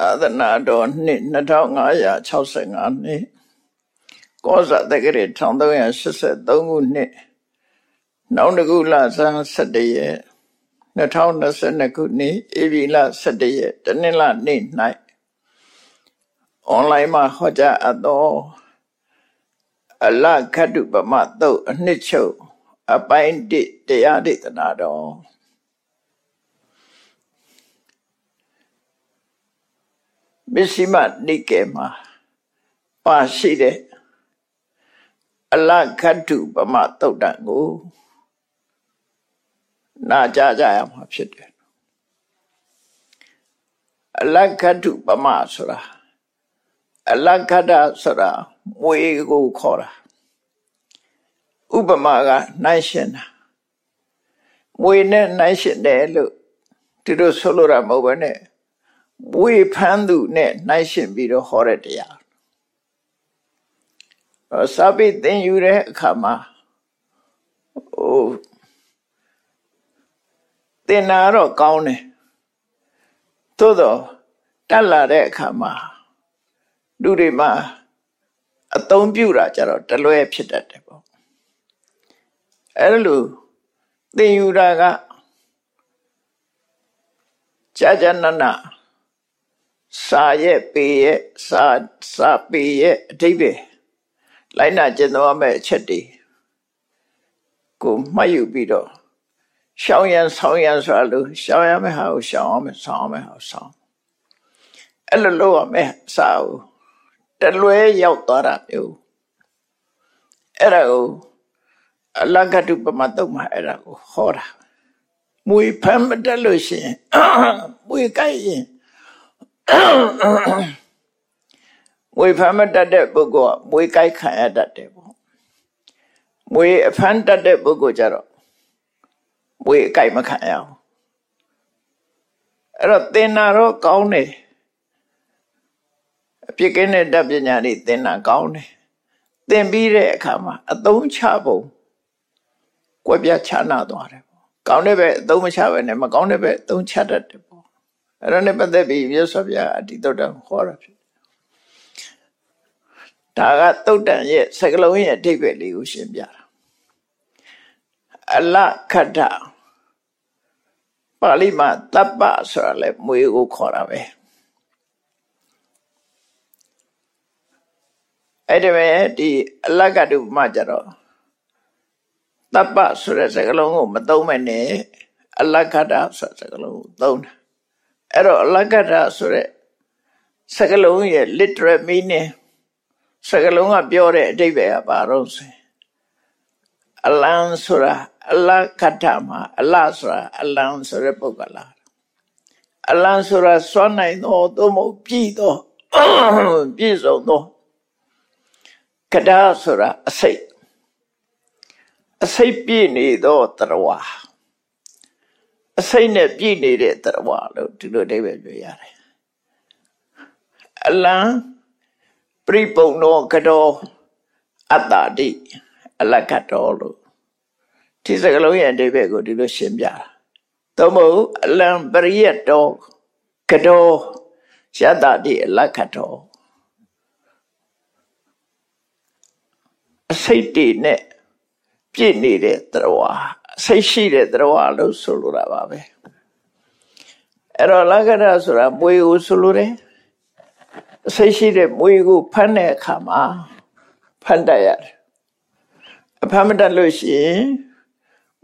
အာသနာတော်နှစ်2565နှစ်ကောဇာတက္ကရာ1383ခုနှစ်နောက်တကူလဆန်း17ရက်2022ခုနှစ်ဧပြီလ17ရက်တနင်္လာနေ့၌အွန်လိုင်းမှာဟောကြားအပ်သောအလခတ်တုပမသုတ်အနှစ်ချုပ်အပိုင်း1တရားဒေသနာတော် မစ္စည်းမနိကေမှာပါရှိတဲ့အလခတ်တုပမသုတ်တံကိုနာကြားကြရမှာဖြစ်တယ်အလခတ်တုပမဆိုတာအလခတ္တဆိုတာမွေကိုခေါ်တာဥပမာကနိုင်ရှင်တာမွေနဲ့နိုင်ရှင်တယ်လို့ဒီလိုဆိုလိုတာမဟုတ်ဘဲနဲ့ ဝေဖန်သူနဲ့နှိုင်းရှင်ပြီးတော့ဟောတဲ့တရားစာပေသင်ယူတဲ့အခါမှာဟိုသင်တာတော့ကောင်းတယ်သို့တော့တက်လာတဲ့အခါမှာလူတွေမှာအသုံးပြုတာကြတော့တလွဲဖြစ်တတ်တယ်ပေါ့အဲ့လိုသင်ယူတာကကြာကြာနာနာ စာရဲ့ပေရဲ့စာစာပေရဲ့အဓိပ္ပာယ်လိုက်နာကျင့်သုံးရမယ့်အချက်တွေကိုမှတ်ယူပြီးတော့ရှောင်းရန်ဆောင်းရန်ဆိုတာလို့ရှောင်းရမယ့်ဟာကိုရှောင်းအောင်ဆောင်းအောင်ဟာဆောင်းအဲ့လိုလုပ်ရမယ့်စာကိုတလွဲရောက်သွားတာမျိုးအဲ့ဒါကိုအလကတုပမတုတ်မှာအဲ့ဒါကိုဟောတာမွေဖမ်းမတက်လို့ရှိရင်မွေကြိုက်ရင် မွေဖမ်းမတတ်တဲ့ပုဂ္ဂိုလ်ကမွေကြိုက်ခံရတတ်တယ်ပေါ့မွေအဖမ်းတတ်တဲ့ပုဂ္ဂိုလ်ကြတော့မွေအကြိုက်မခံရဘူးအဲ့တော့သင်္နာတော့ကောင်းတယ်အပြစ်ကင်းတဲ့တတ်ပညာတွေသင်္နာကောင်းတယ်သင်ပြီးတဲ့အခါမှာအသုံးချပုံကွက်ပြချနာသွားတယ်ပေါ့ကောင်းတဲ့ဘက်အသုံးမချဘဲနဲ့မကောင်းတဲ့ဘက်အသုံးချတတ်တယ် အဲ့ဒါနဲ့ပတ်သက်ပြီးမြတ်စွာဘုရားအတိတုတ်တံဟောတာဖြစ်ဒါကတုတ်တံရဲ့စကလုံးရဲ့အဓိပ္ပာယ်လေးကိုရှင်းပြတာအလခတ္တပါဠိမှာတပ္ပဆိုတာလဲမွေကိုခေါ်တာပဲအဲ့ဒီမဲ့ဒီအလကတုမှကြတော့တပ္ပဆိုတဲ့စကားလုံးကိုမသုံးမဲ့နဲ့အလကတ္တဆိုတဲ့စကားလုံးကိုသုံးတာ အဲ့တော့အလကတဆိုတဲ့စကလုံးရဲ့ literal meaning စကလုံးကပြောတဲ့အဓိပ္ပာယ်ကဘာလို့ဆိုအလံဆိုတာအလကတမှာအလဆိုတာအလံဆိုတဲ့ပုဂ္ဂလာအလံဆိုတာစွမ်းနိုင်သောသို့မဟုတ်ပြည့်သောပြည့်စုံသောကဒါဆိုတာအစိတ်အစိတ်ပြည့်နေသောတရဝါ အစိတ်နဲ့ပြည့်နေတဲ့တရဝလို့ဒီလိုအိဗယ်ပြောရတယ်အလံပရိပုံနောကတော်အတ္တတိအလကတော်လို့ဒီစကလုံးရဲ့အိဗယ်ကိုဒီလိုရှင်းပြတာသို့မဟုတ်အလံပရိယတော်ကတော်ယတ္တတိအလကတော်အစိတ်တွေနဲ့ပြည့်နေတဲ့တရဝ စိတ်ရှိတဲ့တရဝလို့ဆိုလိုတာပါပဲအဲ့တော့လက္ခဏာဆိုတာမွေကိုဆိုလိုတယ်စိတ်ရှိတဲ့မွေကိုဖမ်းတဲ့အခါမှာဖမ်းတတ်ရတယ်အဖမ်းမတတ်လို့ရှိရင်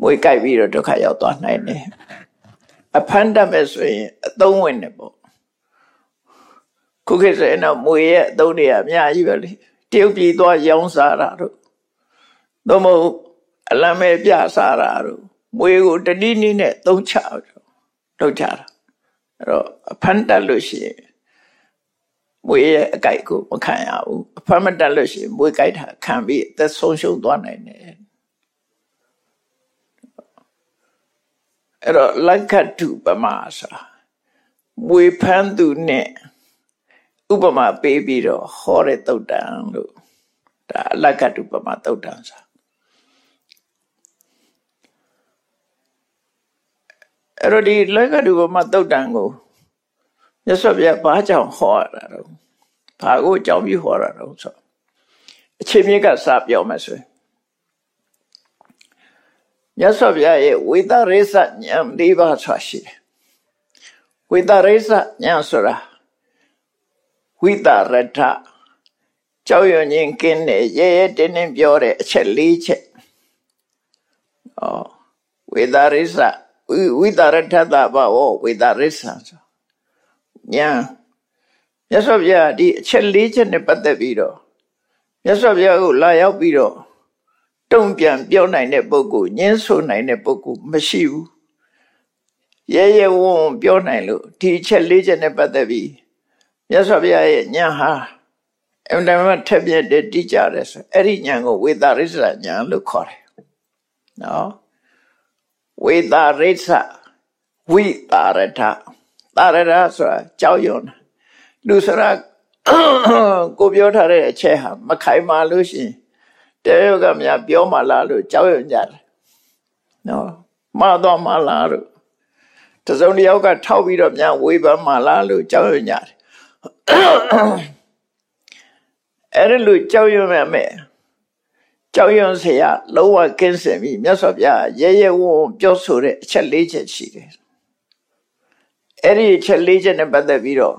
မွေကြိုက်ပြီးတော့ဒုက္ခရောက်သွားနိုင်တယ်အဖမ်းတတ်မဲ့ဆိုရင်အသုံးဝင်တယ်ပေါ့ခုခေတ်ဆိုရင်တော့မွေရဲ့အသုံးတွေအများကြီးပဲလေတရုတ်ပြည်သွားရောင်းစားတာတို့သို့မဟုတ် အလံမဲ့ပြစားတာတို့မွေကိုတတိနည်းနဲ့သုံးချလုပ်ကြတာအဲ့တော့အဖမ်းတက်လို့ရှိရင်မွေရဲ့အကြိုက်ကိုမခံရဘူးအဖမ်းမတက်လို့ရှိရင်မွေကြိုက်တာခံပြီးအသက်ဆုံးရှုံးသွားနိုင်တယ်အဲ့တော့လက္ခတုပမာဆိုတာမွေဖမ်းသူနဲ့ဥပမာပေးပြီးတော့ဟောတဲ့တုတ်တန်လို့ဒါလက္ခတုပမာတုတ်တန်ဆို အဲ့တော့ဒီလက္ခဏုပမသုတ်တံကိုမြတ်စွာဘုရားဘာကြောင့်ဟောရတာတော့ဘာကိုအကြောင်းပြုဟောတာတော့ဆိုအချိန်မြင့်ကစပြောမယ်ဆိုရင်မြတ်စွာဘုရားရဲ့ဝိသရိစဉာဏ်၄ပါးဆိုရှိတယ်ဝိသရိစဉာဏ်ဆိုတာဝိသရထကြောက်ရွံ့ခြင်းကင်းတဲ့ရဲရဲတင်းတင်းပြောတဲ့အချက်၄ချက်ဩဝိသရိစ ဝိသရထသဘာဝဝိသရိစဆိုညာမြတ်စွာဘုရားဒီအချက်၄ချက်နဲ့ပတ်သက်ပြီးတော့မြတ်စွာဘုရားကိုလာရောက်ပြီးတော့တုံ့ပြန်ပြောနိုင်တဲ့ပုဂ္ဂိုလ်ညင်းဆိုနိုင်တဲ့ပုဂ္ဂိုလ်မရှိဘူးရဲရဲဝံ့ပြောနိုင်လို့ဒီအချက်၄ချက်နဲ့ပတ်သက်ပြီးမြတ်စွာဘုရားရဲ့ညာဟာအမှန်တမ်းထက်ပြက်တဲ့တိကြတယ်ဆိုအဲ့ဒီညာကိုဝေတာရိစ္ဆာညာလို့ခေါ်တယ်နော် ဝေတာရိစ္ဆာဝိတာရထတာရထဆိုတာကြောက်ရွံ့လူစရာကိုပြောထားတဲ့အချက်ဟာမခိုင်မာလို့ရှိရင်တေယောကများပြောမှလားလို့ကြောက်ရွံ့ကြတယ်နော်မှားတော့မှလားလို့တစုံတစ်ယောက်ကထောက်ပြီးတော့များဝေဖန်မှလားလို့ကြောက်ရွံ့ကြတယ်အဲ့ဒါလို့ကြောက်ရွံ့ရမယ် ကြောက်ရွံ့စရာလုံးဝကင်းစင်ပြီးမြတ်စွာဘုရားရဲရဲဝံ့ပြောဆိုတဲ့အချက်၄ချက်ရှိတယ်။အဲ့ဒီအချက်၄ချက်နဲ့ပတ်သက်ပြီးတော့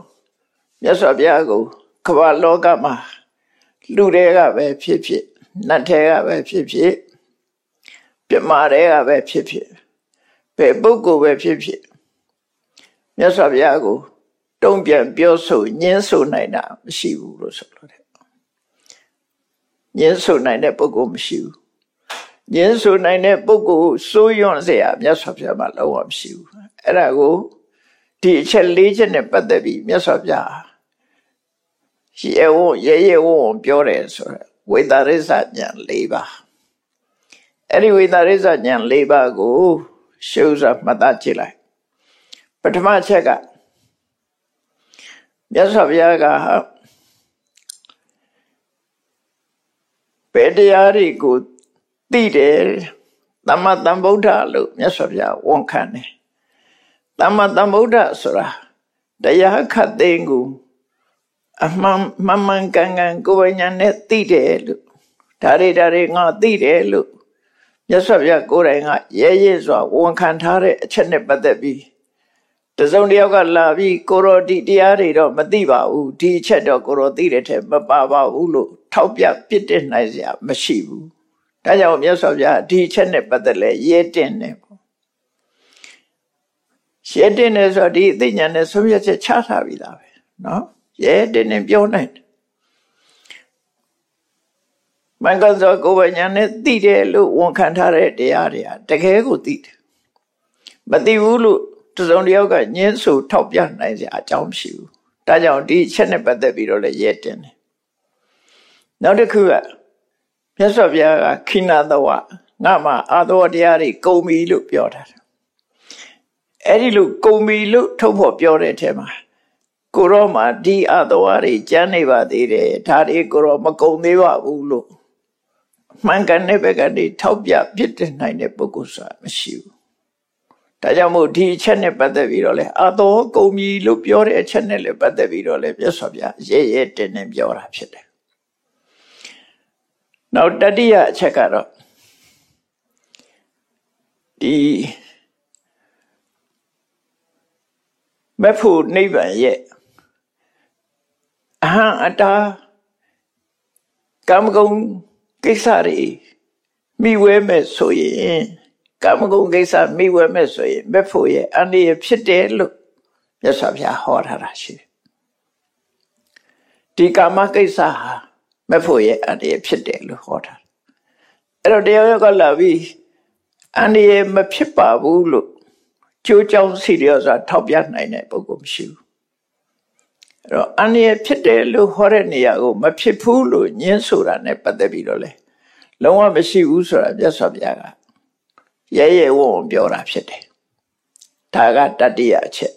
မြတ်စွာဘုရားကိုကမ္ဘာလောကမှာလူတွေကပဲဖြစ်ဖြစ်နတ်တွေကပဲဖြစ်ဖြစ်ပြမာတွေကပဲဖြစ်ဖြစ်ဘယ်ပုဂ္ဂိုလ်ပဲဖြစ်ဖြစ်မြတ်စွာဘုရားကို တုံ့ပြန်ပြောဆိုညှင်းဆိုနိုင်တာမရှိဘူးလို့ဆိုလိုတယ် ညှင်းဆိုနိုင်တဲ့ပုဂ္ဂိုလ်မရှိဘူးညှင်းဆိုနိုင်တဲ့ပုဂ္ဂိုလ်စိုးရွံ့စရာမြတ်စွာဘုရားမှာလုံးဝမရှိဘူးအဲ့ဒါကိုဒီအချက်၄ချက်နဲ့ပတ်သက်ပြီးမြတ်စွာဘုရားရှိအဝရဲရဲဝုံပြောတယ်ဆိုရယ်ဝိသရိစ္ဆဉာဏ်၄ပါးအဲ့ဒီဝိသရိစ္ဆဉာဏ်၄ပါးကိုရှုစွာမှတ်သားကြည့်လိုက်ပထမချက်ကမြတ်စွာဘုရားကဟာ ဘယ်တရားတွေကိုသိတယ်သမ္မာသမ္ဗုဒ္ဓလို့မြတ်စွာဘုရားဝန်ခံတယ်သမ္မာသမ္ဗုဒ္ဓဆိုတာတရားခတ်သိမ်းကိုအမှန်မှန်မှန်ကန်ကန်ကိုယ်ပညာနဲ့သိတယ်လို့ဒါတွေဒါတွေငါသိတယ်လို့မြတ်စွာဘုရားကိုယ်တိုင်ကရဲရဲစွာဝန်ခံထားတဲ့အချက်နဲ့ပတ်သက်ပြီးတစုံတယောက်ကလာပြီးကိုရောဒီတရားတွေတော့မသိပါဘူးဒီအချက်တော့ကိုရောသိတဲ့ထက်မပါပါဘူးလို့ ထောက်ပြပြစ်တင်နိုင်စရာမရှိဘူးဒါကြောင့်မြတ်စွာဘုရားဒီအချက်နဲ့ပတ်သက်လဲရဲတင်တယ်ပေါ့ရဲတင်တယ်ဆိုတော့ဒီအသိဉာဏ်နဲ့ဆုံးဖြတ်ချက်ချထားပြီးသားပဲနော်ရဲတင်တင်ပြောနိုင်တယ်မင်္ဂသောကိုယ်ပညာနဲ့သိတယ်လို့ဝန်ခံထားတဲ့တရားတွေဟာတကယ်ကိုသိတယ်မသိဘူးလို့တစုံတယောက်ကညင်းဆိုထောက်ပြနိုင်စရာအကြောင်းမရှိဘူးဒါကြောင့်ဒီအချက်နဲ့ပတ်သက်ပြီးတော့လည်းရဲတင်တယ် နောက်တစ်ခုကမြတ်စွာဘုရားကခိနာတဝငါမှအာသောတရားတွေကုန်ပြီလို့ပြောတာအဲ့ဒီလိုကုန်ပြီလို့ထုတ်ဖို့ပြောတဲ့အထက်မှာကိုရောမှာဒီအတော်တွေကျမ်းနေပါသေးတယ်ဒါတွေကိုရောမကုံသေးပါဘူးလို့မှန်ကန်တဲ့ဘက်ကနေထောက်ပြပြစ်တင်နိုင်တဲ့ပုဂ္ဂိုလ်ဆိုတာမရှိဘူးဒါကြောင့်မို့ဒီအချက်နဲ့ပတ်သက်ပြီးတော့လေအတော်ကုံပြီလို့ပြောတဲ့အချက်နဲ့လည်းပတ်သက်ပြီးတော့လေပြတ်စွာပြရဲရဲတင်တင်ပြောတာဖြစ်တယ် နောက်တတိယအချက်ကတော့ဒီမဖို့နိဗ္ဗာန်ရဲ့အဟံအတာကမ္မဂုဏ်ကိစ္စတွေမိဝဲမဲ့ဆိုရင်ကမ္မဂုဏ်ကိစ္စမိဝဲမဲ့ဆိုရင်မဖို့ရဲ့အန္တရာယ်ဖြစ်တယ်လို့မြတ်စွာဘုရားဟောထားတာရှိတယ်ဒီကာမကိစ္စဟာ မဖို့ရဲ့အန္တရာယ်ဖြစ်တယ်လို့ဟောထားအဲ့တော့တရားရောကလာပြီးအန္တရာယ်မဖြစ်ပါဘူးလို့ကြိုးကြောင်းစီရစွာထောက်ပြနိုင်တဲ့ပုဂ္ဂိုလ်မရှိဘူးအဲ့တော့အန္တရာယ်ဖြစ်တယ်လို့ဟောတဲ့နေရာကိုမဖြစ်ဘူးလို့ညင်းဆိုတာနဲ့ပတ်သက်ပြီးတော့လေလုံးဝမရှိဘူးဆိုတာမြတ်စွာဘုရားကရဲရဲဝံ့ပြောတာဖြစ်တယ်ဒါကတတိယအချက်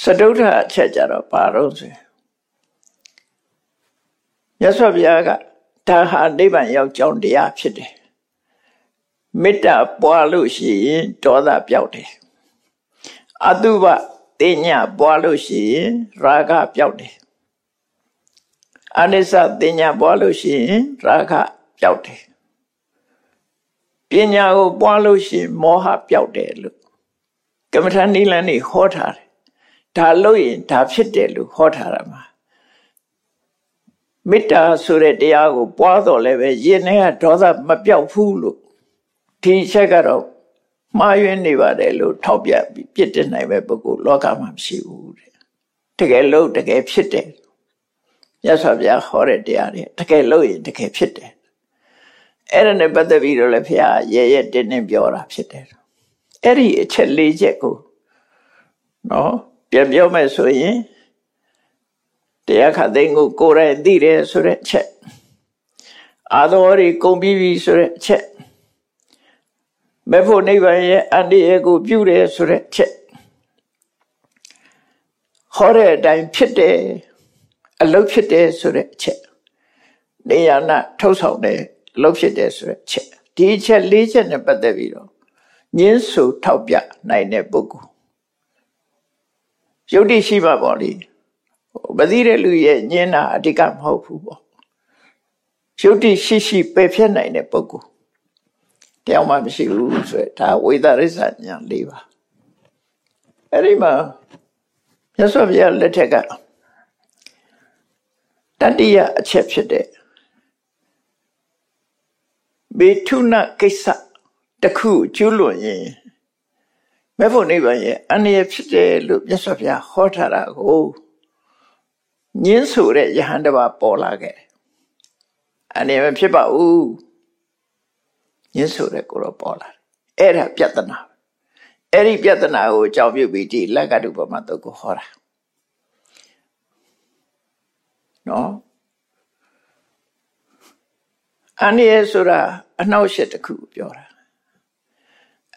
စတုထအချက်ကြတော့ဘာလို့ဆို မြတ်စွာဘုရားကဒါဟာနိဗ္ဗာန်ရောက်ကြောင်းတရားဖြစ်တယ်မေတ္တာပွားလို့ရှိရင်ဒေါသပြောက်တယ်အတုပတင်ညာပွားလို့ရှိရင်ရာဂပျောက်တယ်အနိစ္စတင်ညာပွားလို့ရှိရင်ရာဂပျောက်တယ်ပညာကိုပွားလို့ရှိရင်မောဟပျောက်တယ်လို့ကမ္မထာနိလန်နေဟောထားတယ်ဒါလို့ရင်ဒါဖြစ်တယ်လို့ဟောထားတာမှာ မေတ္တာဆိုတဲ့တရားကိုပွားတော်လည်းပဲရင်ထဲကဒေါသမပြောက်ဘူးလို့ဒီချက်ကတော့မှားယွင်းနေပါတယ်လို့ထောက်ပြပြီးပြစ်တင်နိုင်မဲ့ပုဂ္ဂိုလ်လောကမှာမရှိဘူးတဲ့တကယ်လို့တကယ်ဖြစ်တယ်မြတ်စွာဘုရားဟောတဲ့တရားတွေတကယ်လို့ရင်တကယ်ဖြစ်တယ်အဲ့ဒါနဲ့ပတ်သက်ပြီးတော့လည်းဘုရားရဲရဲတင်းတင်းပြောတာဖြစ်တယ်အဲ့ဒီအချက်၄ချက်ကိုနော်ပြန်ပြောမယ်ဆိုရင် တရားခသိန်းကိုကိုယ်တိုင်သိတယ်ဆိုတဲ့အချက်အာသောရီကုန်ပြီးပြီဆိုတဲ့အချက်မေဖို့နိဗ္ဗာန်ရဲ့အတ္တရဲ့ကိုပြုတယ်ဆိုတဲ့အချက်ဟောတဲ့အတိုင်းဖြစ်တယ်အလုတ်ဖြစ်တယ်ဆိုတဲ့အချက်နေရနာထုတ်ဆောင်တယ်အလုတ်ဖြစ်တယ်ဆိုတဲ့အချက်ဒီအချက်၄ချက်နဲ့ပတ်သက်ပြီးတော့ညင်းဆူထောက်ပြနိုင်တဲ့ပုဂ္ဂိုလ်ယုတ်တိရှိပါပေါ့လေ မသိတဲ့လူရဲ့ညင်းတာအတိကမဟုတ်ဘူးပေါ့ယုတ်တိရှိရှိပယ်ဖြတ်နိုင်တဲ့ပုဂ္ဂိုလ်တယောက်မှမရှိဘူးဆိုရဒါဝိသရိစ္ဆညာ၄ပါအဲ့ဒီမှာမြတ်စွာဘုရားလက်ထက်ကတတိယအချက်ဖြစ်တဲ့ဘေထုနကိစ္စတခုကျူးလွန်ရင်မေဖို့နိဗ္ဗာန်ရဲ့အနည်းဖြစ်တယ်လို့မြတ်စွာဘုရားဟောထားတာကို ညင်းဆိုတဲ့ယဟန်တပါပေါ်လာခဲ့အနည်းမဖြစ်ပါဘူးညင်းဆိုတဲ့ကိုတော့ပေါ်လာအဲ့ဒါပြဿနာအဲ့ဒီပြဿနာကိုအကြောင်းပြုပြီးဒီလက်ကတုပမာတုတ်ကိုဟောတာနော်အနည်းဆိုတာအနှောက်အယှက်တစ်ခုပြောတာ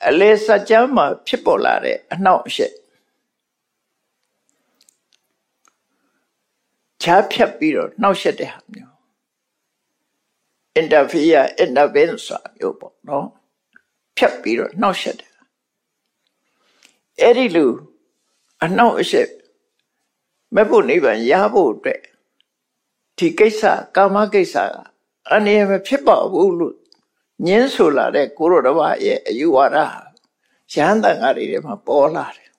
အလေစကြမ်းမှာဖြစ်ပေါ်လာတဲ့အနှောက်အယှက် ချားဖြတ်ပြီးတော့နှောက်ယှက်တဲ့ဟာမျိုး interfere intervene ဆိုတာမျိုးပေါ့နော်ဖြတ်ပြီးတော့နှောက်ယှက်တယ်အဲ့ဒီလူအနှောက်အယှက်မဲ့ဖို့နိဗ္ဗာန်ရဖို့အတွက်ဒီကိစ္စကာမကိစ္စအနေမဖြစ်ပါဘူးလို့ညင်းဆိုလာတဲ့ကိုရောတဘာရဲ့အယူဝါဒရဟန်းတန်ဃာတွေထဲမှာပေါ်လာတယ်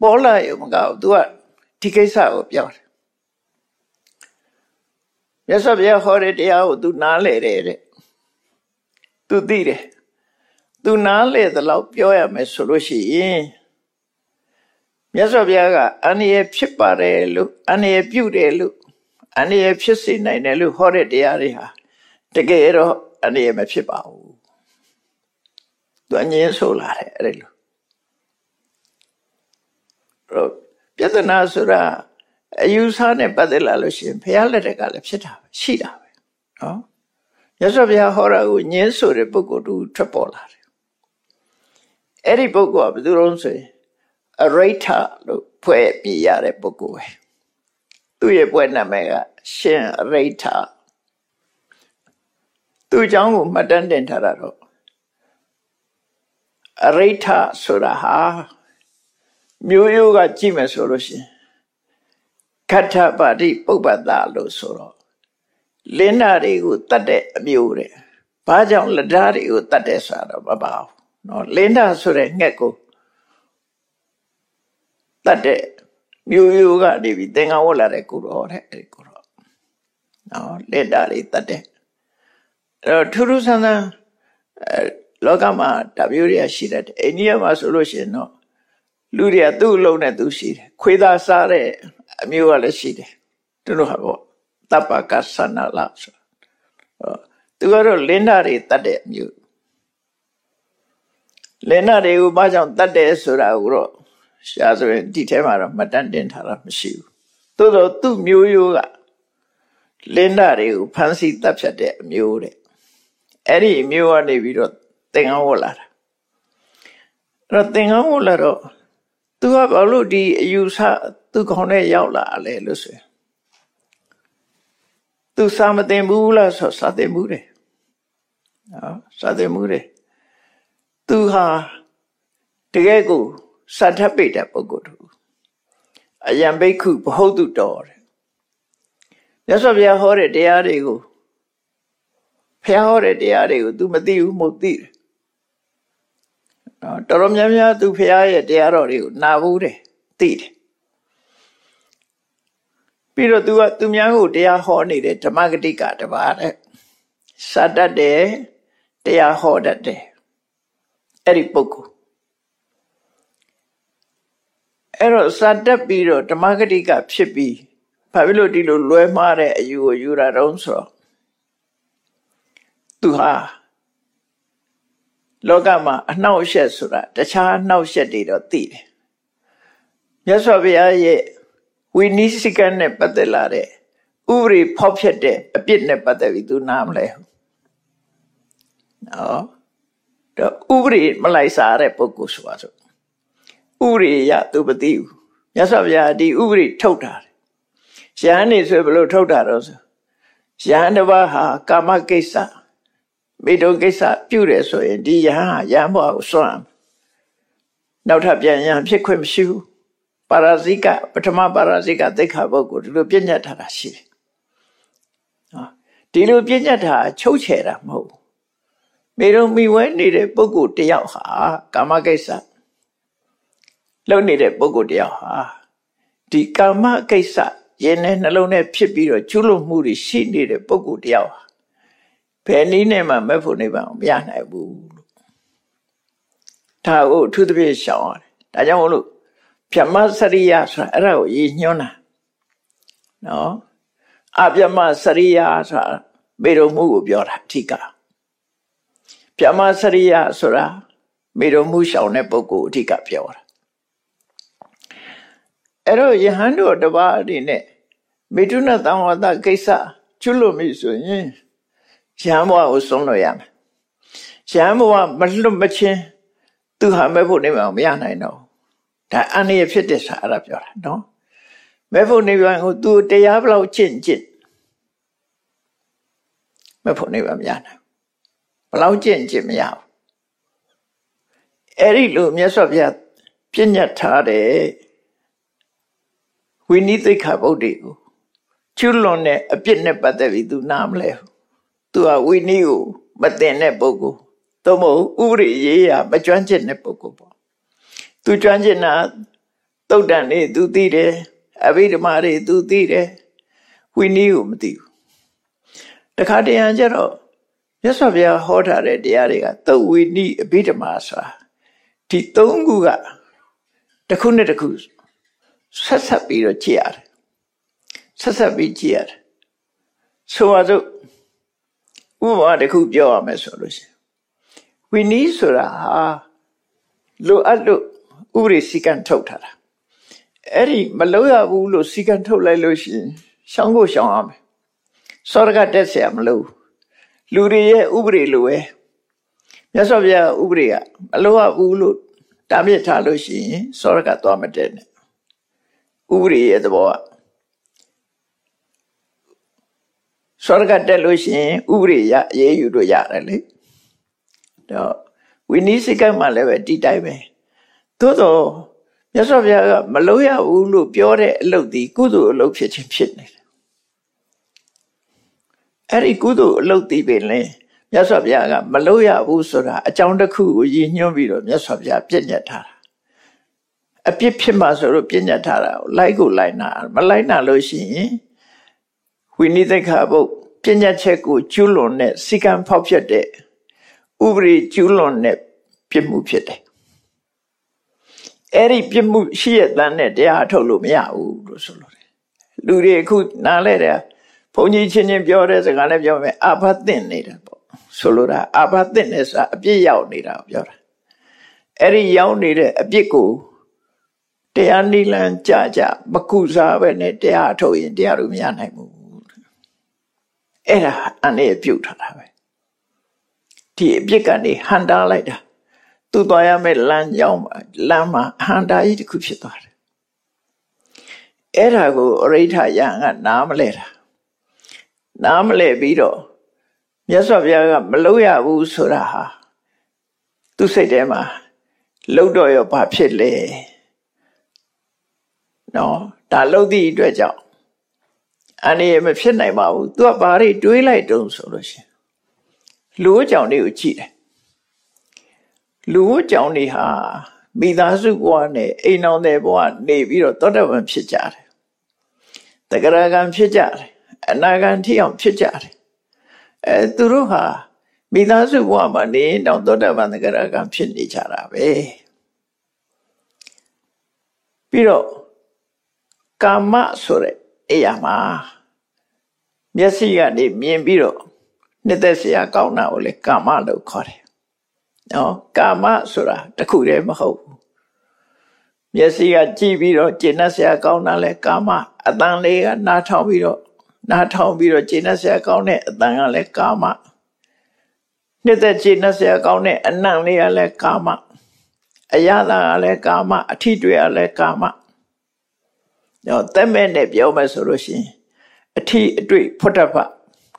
ပေါ်လာရုံမကဘူး तू ကဒီကိစ္စကိုပြောတယ် မြတ်စွာဘုရားဟောတဲ့တရားကို तू နားလေတယ်တဲ့ तू သိတယ် तू နားလေသလောက်ပြောရမယ်ဆိုလို့ရှိရင်မြတ်စွာဘုရားကအန္တရာယ်ဖြစ်ပါတယ်လို့အန္တရာယ်ပြုတယ်လို့အန္တရာယ်ဖြစ်စေနိုင်တယ်လို့ဟောတဲ့တရားတွေဟာတကယ်တော့အန္တရာယ်မဖြစ်ပါဘူးသူအငင်းဆိုလာတယ်အဲ့လိုတော့ပြဿနာဆိုတာ အယူဆနဲ့ပတ်သက်လာလို့ရှိရင်ဘုရားလက်ထက်ကလည်းဖြစ်တာပဲရှိတာပဲနော်ရသော်ဘုရားဟောတာကိုညင်းဆိုတဲ့ပုဂ္ဂိုလ်တူထွက်ပေါ်လာတယ်အဲ့ဒီပုဂ္ဂိုလ်ကဘယ်သူလုံးဆိုရင်အရိဋ္ဌလို့ဖွဲ့ပြရတဲ့ပုဂ္ဂိုလ်ပဲသူ့ရဲ့ပွဲနာမည်ကရှင်အရိဋ္ဌသူ့အကြောင်းကိုမှတ်တမ်းတင်ထားတာတော့အရိဋ္ဌဆိုတာဟာမျိုးရိုးကကြည့်မယ်ဆိုလို့ရှိရင် ခထပါတိပုပ္ပတလို့ဆိုတော့လင်းနာတွေကိုတတ်တဲ့အမျိုးတဲ့ဘာကြောင့်လက်ဓာတွေကိုတတ်တဲ့ဆိုတော့မပါဘူးနော်လင်းနာဆိုတဲ့ငှက်ကိုတတ်တဲ့မျိုးရိုးကနေပြီးသင်္ကန်းဝတ်လာတဲ့ကိုရောတဲ့အဲဒီကိုရောနော်လက်ဓာတွေတတ်တဲ့အဲတော့ထူးထူးဆန်းဆန်းအဲလောကမှာတပြိုးတွေကရှိတတ်တယ်အိန္ဒိယမှာဆိုလို့ရှိရင်တော့လူတွေကသူ့အလုံးနဲ့သူရှိတယ်ခွေးသားစားတဲ့ အမျိုးကလည်းရှိတယ်သူတို့ဟာပေါ့တပ္ပကသနာလာဆိုသူကတော့လင်းနာတွေတတ်တဲ့အမျိုးလင်းနာတွေကိုဘာကြောင့်တတ်တယ်ဆိုတာကိုတော့ရှားဆိုရင်ဒီထဲမှာတော့မှတ်တမ်းတင်ထားတာမရှိဘူးသို့တော့သူ့မျိုးရိုးကလင်းနာတွေကိုဖမ်းဆီးတပ်ဖြတ်တဲ့အမျိုးတဲ့အဲ့ဒီအမျိုးကနေပြီးတော့သင်္ကန်းဝတ်လာတာအဲ့တော့သင်္ကန်းဝတ်လာတော့ သူကဘာလို့ဒီအယူဆသူခေါင်းထဲရောက်လာလဲလို့ဆိုရင်သူစာမတင်ဘူးလားဆိုစာတင်ဘူးတယ်နော်စာတင်ဘူးတယ်သူဟာတကယ်ကိုစတ်ထပ်ပိတ်တဲ့ပုဂ္ဂိုလ်တို့အယံဘိက္ခုဘဟုတ်တုတော်တဲ့မြတ်စွာဘုရားဟောတဲ့တရားတွေကိုဖះဟောတဲ့တရားတွေကို तू မသိဘူးမဟုတ်သိတယ် နော်တော်တော်များများ तू ဖះရဲ့တရားတော်တွေကိုနာဘူးတယ်သိတယ်ပြီးတော့ तू ကသူများကိုတရားဟောနေတဲ့ဓမ္မဂတိကတပါးတဲ့စတတ်တယ်တရားဟောတတ်တယ်အဲ့ဒီပုဂ္ဂိုလ်အဲ့တော့စတတ်ပြီးတော့ဓမ္မဂတိကဖြစ်ပြီးဘာဖြစ်လို့ဒီလိုလွဲမှားတဲ့အယူကိုယူတာတော့ဆိုတော့သူဟာ လောကမှာအနှောက်အယှက်ဆိုတာတခြားအနှောက်အယှက်တွေတော့သိတယ်မြတ်စွာဘုရားရဲ့ဝိနည်းစကနဲ့ပတ်သက်လာတဲ့ဥပရိဖောက်ဖြစ်တဲ့အပြစ်နဲ့ပတ်သက်ပြီးသူနားမလဲနော်တော့ဥပရိမလိုက်စားတဲ့ပုဂ္ဂိုလ်ဆိုပါစို့ဥပရိယသူမသိဘူးမြတ်စွာဘုရားဒီဥပရိထုတ်တာရဟန်းနေဆိုဘယ်လိုထုတ်တာတော့ဆိုရဟန်းတစ်ပါးဟာကာမကိစ္စ မိတုကိစ္စပြုတယ်ဆိုရင်ဒီယဟန်ဟာယဟန်ဘဝကိုစွန့်နောက်ထပ်ပြန်ယဟန်ဖြစ်ခွင့်မရှိဘူးပါရဇိကပထမပါရဇိကသိက္ခာပုဂ္ဂိုလ်ဒီလိုပြည့်ညတ်ထားတာရှိတယ်နော်ဒီလိုပြည့်ညတ်တာချုပ်ချယ်တာမဟုတ်မိတုမိဝဲနေတဲ့ပုဂ္ဂိုလ်တယောက်ဟာကာမကိစ္စလုပ်နေတဲ့ပုဂ္ဂိုလ်တယောက်ဟာဒီကာမကိစ္စရင်နဲ့နှလုံးနဲ့ဖြစ်ပြီးတော့ကျွလွတ်မှုတွေရှိနေတဲ့ပုဂ္ဂိုလ်တယောက်ဟာ ဘယ်နည်းနဲ့မှမဖို့နေပါမရနိုင်ဘူးလို့ဒါကိုအထူးသဖြင့်ရှောင်ရတယ်ဒါကြောင့်မလို့ပြမစရိယဆိုတာအဲ့ဒါကိုရည်ညွှန်းတာနော်အပြမစရိယဆိုတာမေရုံမှုကိုပြောတာအထီးကပြမစရိယဆိုတာမေရုံမှုရှောင်တဲ့ပုဂ္ဂိုလ်အထီးကပြောတာအဲ့တော့ယဟန်တို့တပါးအနေနဲ့မေတုနသံဝတကိစ္စကျွလို့မိဆိုရင် ရဟန်းဘဝကိုဆုံးလို့ရမယ်ရဟန်းဘဝမလွတ်မချင်းသူဟာမဲ့ဖို့နေမှာမရနိုင်တော့ဒါအန္တရာယ်ဖြစ်တဲ့စာအဲ့ဒါပြောတာနော်မဲ့ဖို့နေပြန်ကိုသူတရားဘလောက်ကျင့်ကျင့်မဲ့ဖို့နေပါမရနိုင်ဘလောက်ကျင့်ကျင့်မရဘူးအဲ့ဒီလိုမြတ်စွာဘုရားပြညတ်ထားတဲ့ဝိနည်းသိက္ခာပုဒ်တွေကိုကျွလွန်တဲ့အပြစ်နဲ့ပတ်သက်ပြီးသူနားမလဲဘူး သူကဝိနည်းကိုမတင်တဲ့ပုဂ္ဂိုလ်သို့မဟုတ်ဥပရိရေးရမကျွမ်းကျင်တဲ့ပုဂ္ဂိုလ်ပေါ့သူကျွမ်းကျင်တာတုတ်တန်နေသူသိတယ်အဘိဓမ္မာတွေသူသိတယ်ဝိနည်းကိုမသိဘူးတခါတရံကျတော့မြတ်စွာဘုရားဟောထားတဲ့တရားတွေကသုတ်ဝိနည်းအဘိဓမ္မာဆိုတာဒီသုံးခုကတစ်ခုနဲ့တစ်ခုဆက်ဆက်ပြီးတော့ကြည့်ရတယ်ဆက်ဆက်ပြီးကြည့်ရတယ်ဆိုပါစို့ ဥပမာတစ်ခုပြောရမယ်ဆိုလို့ရှိရင်ဝိနည်းဆိုတာဟာလိုအပ်လို့ဥပရိစီကံထုတ်ထားတာအဲ့ဒီမလို့ရဘူးလို့စီကံထုတ်လိုက်လို့ရှိရင်ရှောင်းကိုရှောင်းရမယ်စောရကတက်เสียမလို့လူတွေရဲ့ဥပရိလိုပဲမြတ်စွာဘုရားဥပရိကမလို့ရဘူးလို့တားမြစ်ထားလို့ရှိရင်စောရကသွားမတက်နဲ့ဥပရိရဲ့သဘောက စောရကတက်လို့ရှိရင်ဥပရိယအေးယူလို့ရတယ်လေတော့ဝိနည်းစိကမှလည်းပဲဒီတိုင်းပဲသို့တော့မြတ်စွာဘုရားကမလို့ရဘူးလို့ပြောတဲ့အလုပ်ဒီကုသိုလ်အလုပ်ဖြစ်ခြင်းဖြစ်နေတယ်အဲ့ဒီကုသိုလ်အလုပ်ဒီပင်လေမြတ်စွာဘုရားကမလို့ရဘူးဆိုတာအကြောင်းတစ်ခုကိုရည်ညွှန်းပြီးတော့မြတ်စွာဘုရားပြည့်ညတ်ထားတာအပြစ်ဖြစ်မှဆိုတော့ပြည့်ညတ်ထားတာလိုက်ကိုလိုက်နာမလိုက်နာလို့ရှိရင် ဝိနိသိက္ခာပုတ်ပညာချက်ကိုကျွလွန်တဲ့စီကံဖောက်ဖြစ်တဲ့ဥပရိကျွလွန်တဲ့ပြစ်မှုဖြစ်တယ်အဲ့ဒီပြစ်မှုရှိရတဲ့နဲ့တရားထုတ်လို့မရဘူးလို့ဆိုလို့တယ်လူတွေအခုနားလဲတယ်ဘုန်းကြီးချင်းချင်းပြောတဲ့စကားလည်းပြောမယ်အာဘသင့်နေတာပေါ့ဆိုလိုတာအာဘသင့်နေဆိုတာအပြစ်ရောက်နေတာပြောတာအဲ့ဒီရောက်နေတဲ့အပြစ်ကိုတရားနိလန်ကြကြမကုစားပဲနဲ့တရားထုတ်ရင်တရားတို့မရနိုင်ဘူး အဲ့ဒါအန်ရဲ့ပြုတ်ထားတာပဲဒီအပြစ်ကနေဟန်တာလိုက်တာသူ့သွားရမယ့်လမ်းကြောင်းလမ်းမှာဟန်တာကြီးတစ်ခုဖြစ်သွားတယ်အဲ့ဒါကိုအရိဋ္ဌယံကနားမလဲတာနားမလဲပြီးတော့မြတ်စွာဘုရားကမလုပ်ရဘူးဆိုတာဟာသူ့စိတ်ထဲမှာလှုပ်တော့ရောဘာဖြစ်လဲနော်ဒါလှုပ်သည့်အတွက်ကြောင့် အနေမဖြစ်နိုင်ပါဘူးသူကဘာတွေတွေးလိုက်တုံးဆိုလို့ရှင်လူ့ကြောင့်တွေကိုကြည့်တယ်လူ့ကြောင့်တွေဟာမိသားစုဘဝနဲ့အိမ်အောင်တဲ့ဘဝနေပြီးတော့သောတပန်ဖြစ်ကြတယ်တဂရကံဖြစ်ကြတယ်အနာဂံထိအောင်ဖြစ်ကြတယ်အဲသူတို့ဟာမိသားစုဘဝမှာနေတော့သောတပန်တဂရကံဖြစ်နေကြတာပဲပြီးတော့ကာမဆိုတဲ့ အရာမှာမျက်စိကနေမြင်ပြီးတော့နှစ်သက်စရာကောင်းတာကိုလေကာမလို့ခေါ်တယ်။နော်ကာမဆိုတာတခုတည်းမဟုတ်ဘူး။မျက်စိကကြည့်ပြီးတော့ကျင့်တတ်စရာကောင်းတာလဲကာမအတန်လေးကနားထောင်ပြီးတော့နားထောင်ပြီးတော့ကျင့်တတ်စရာကောင်းတဲ့အတန်ကလည်းကာမနှစ်သက်ကျင့်တတ်စရာကောင်းတဲ့အနံ့လေးကလည်းကာမအရသာကလည်းကာမအထီးတွေကလည်းကာမ တော့တက်မဲ့နဲ့ပြောမယ်ဆိုလို့ရှိရင်အထီးအတွေ့ဖွတ်တဖ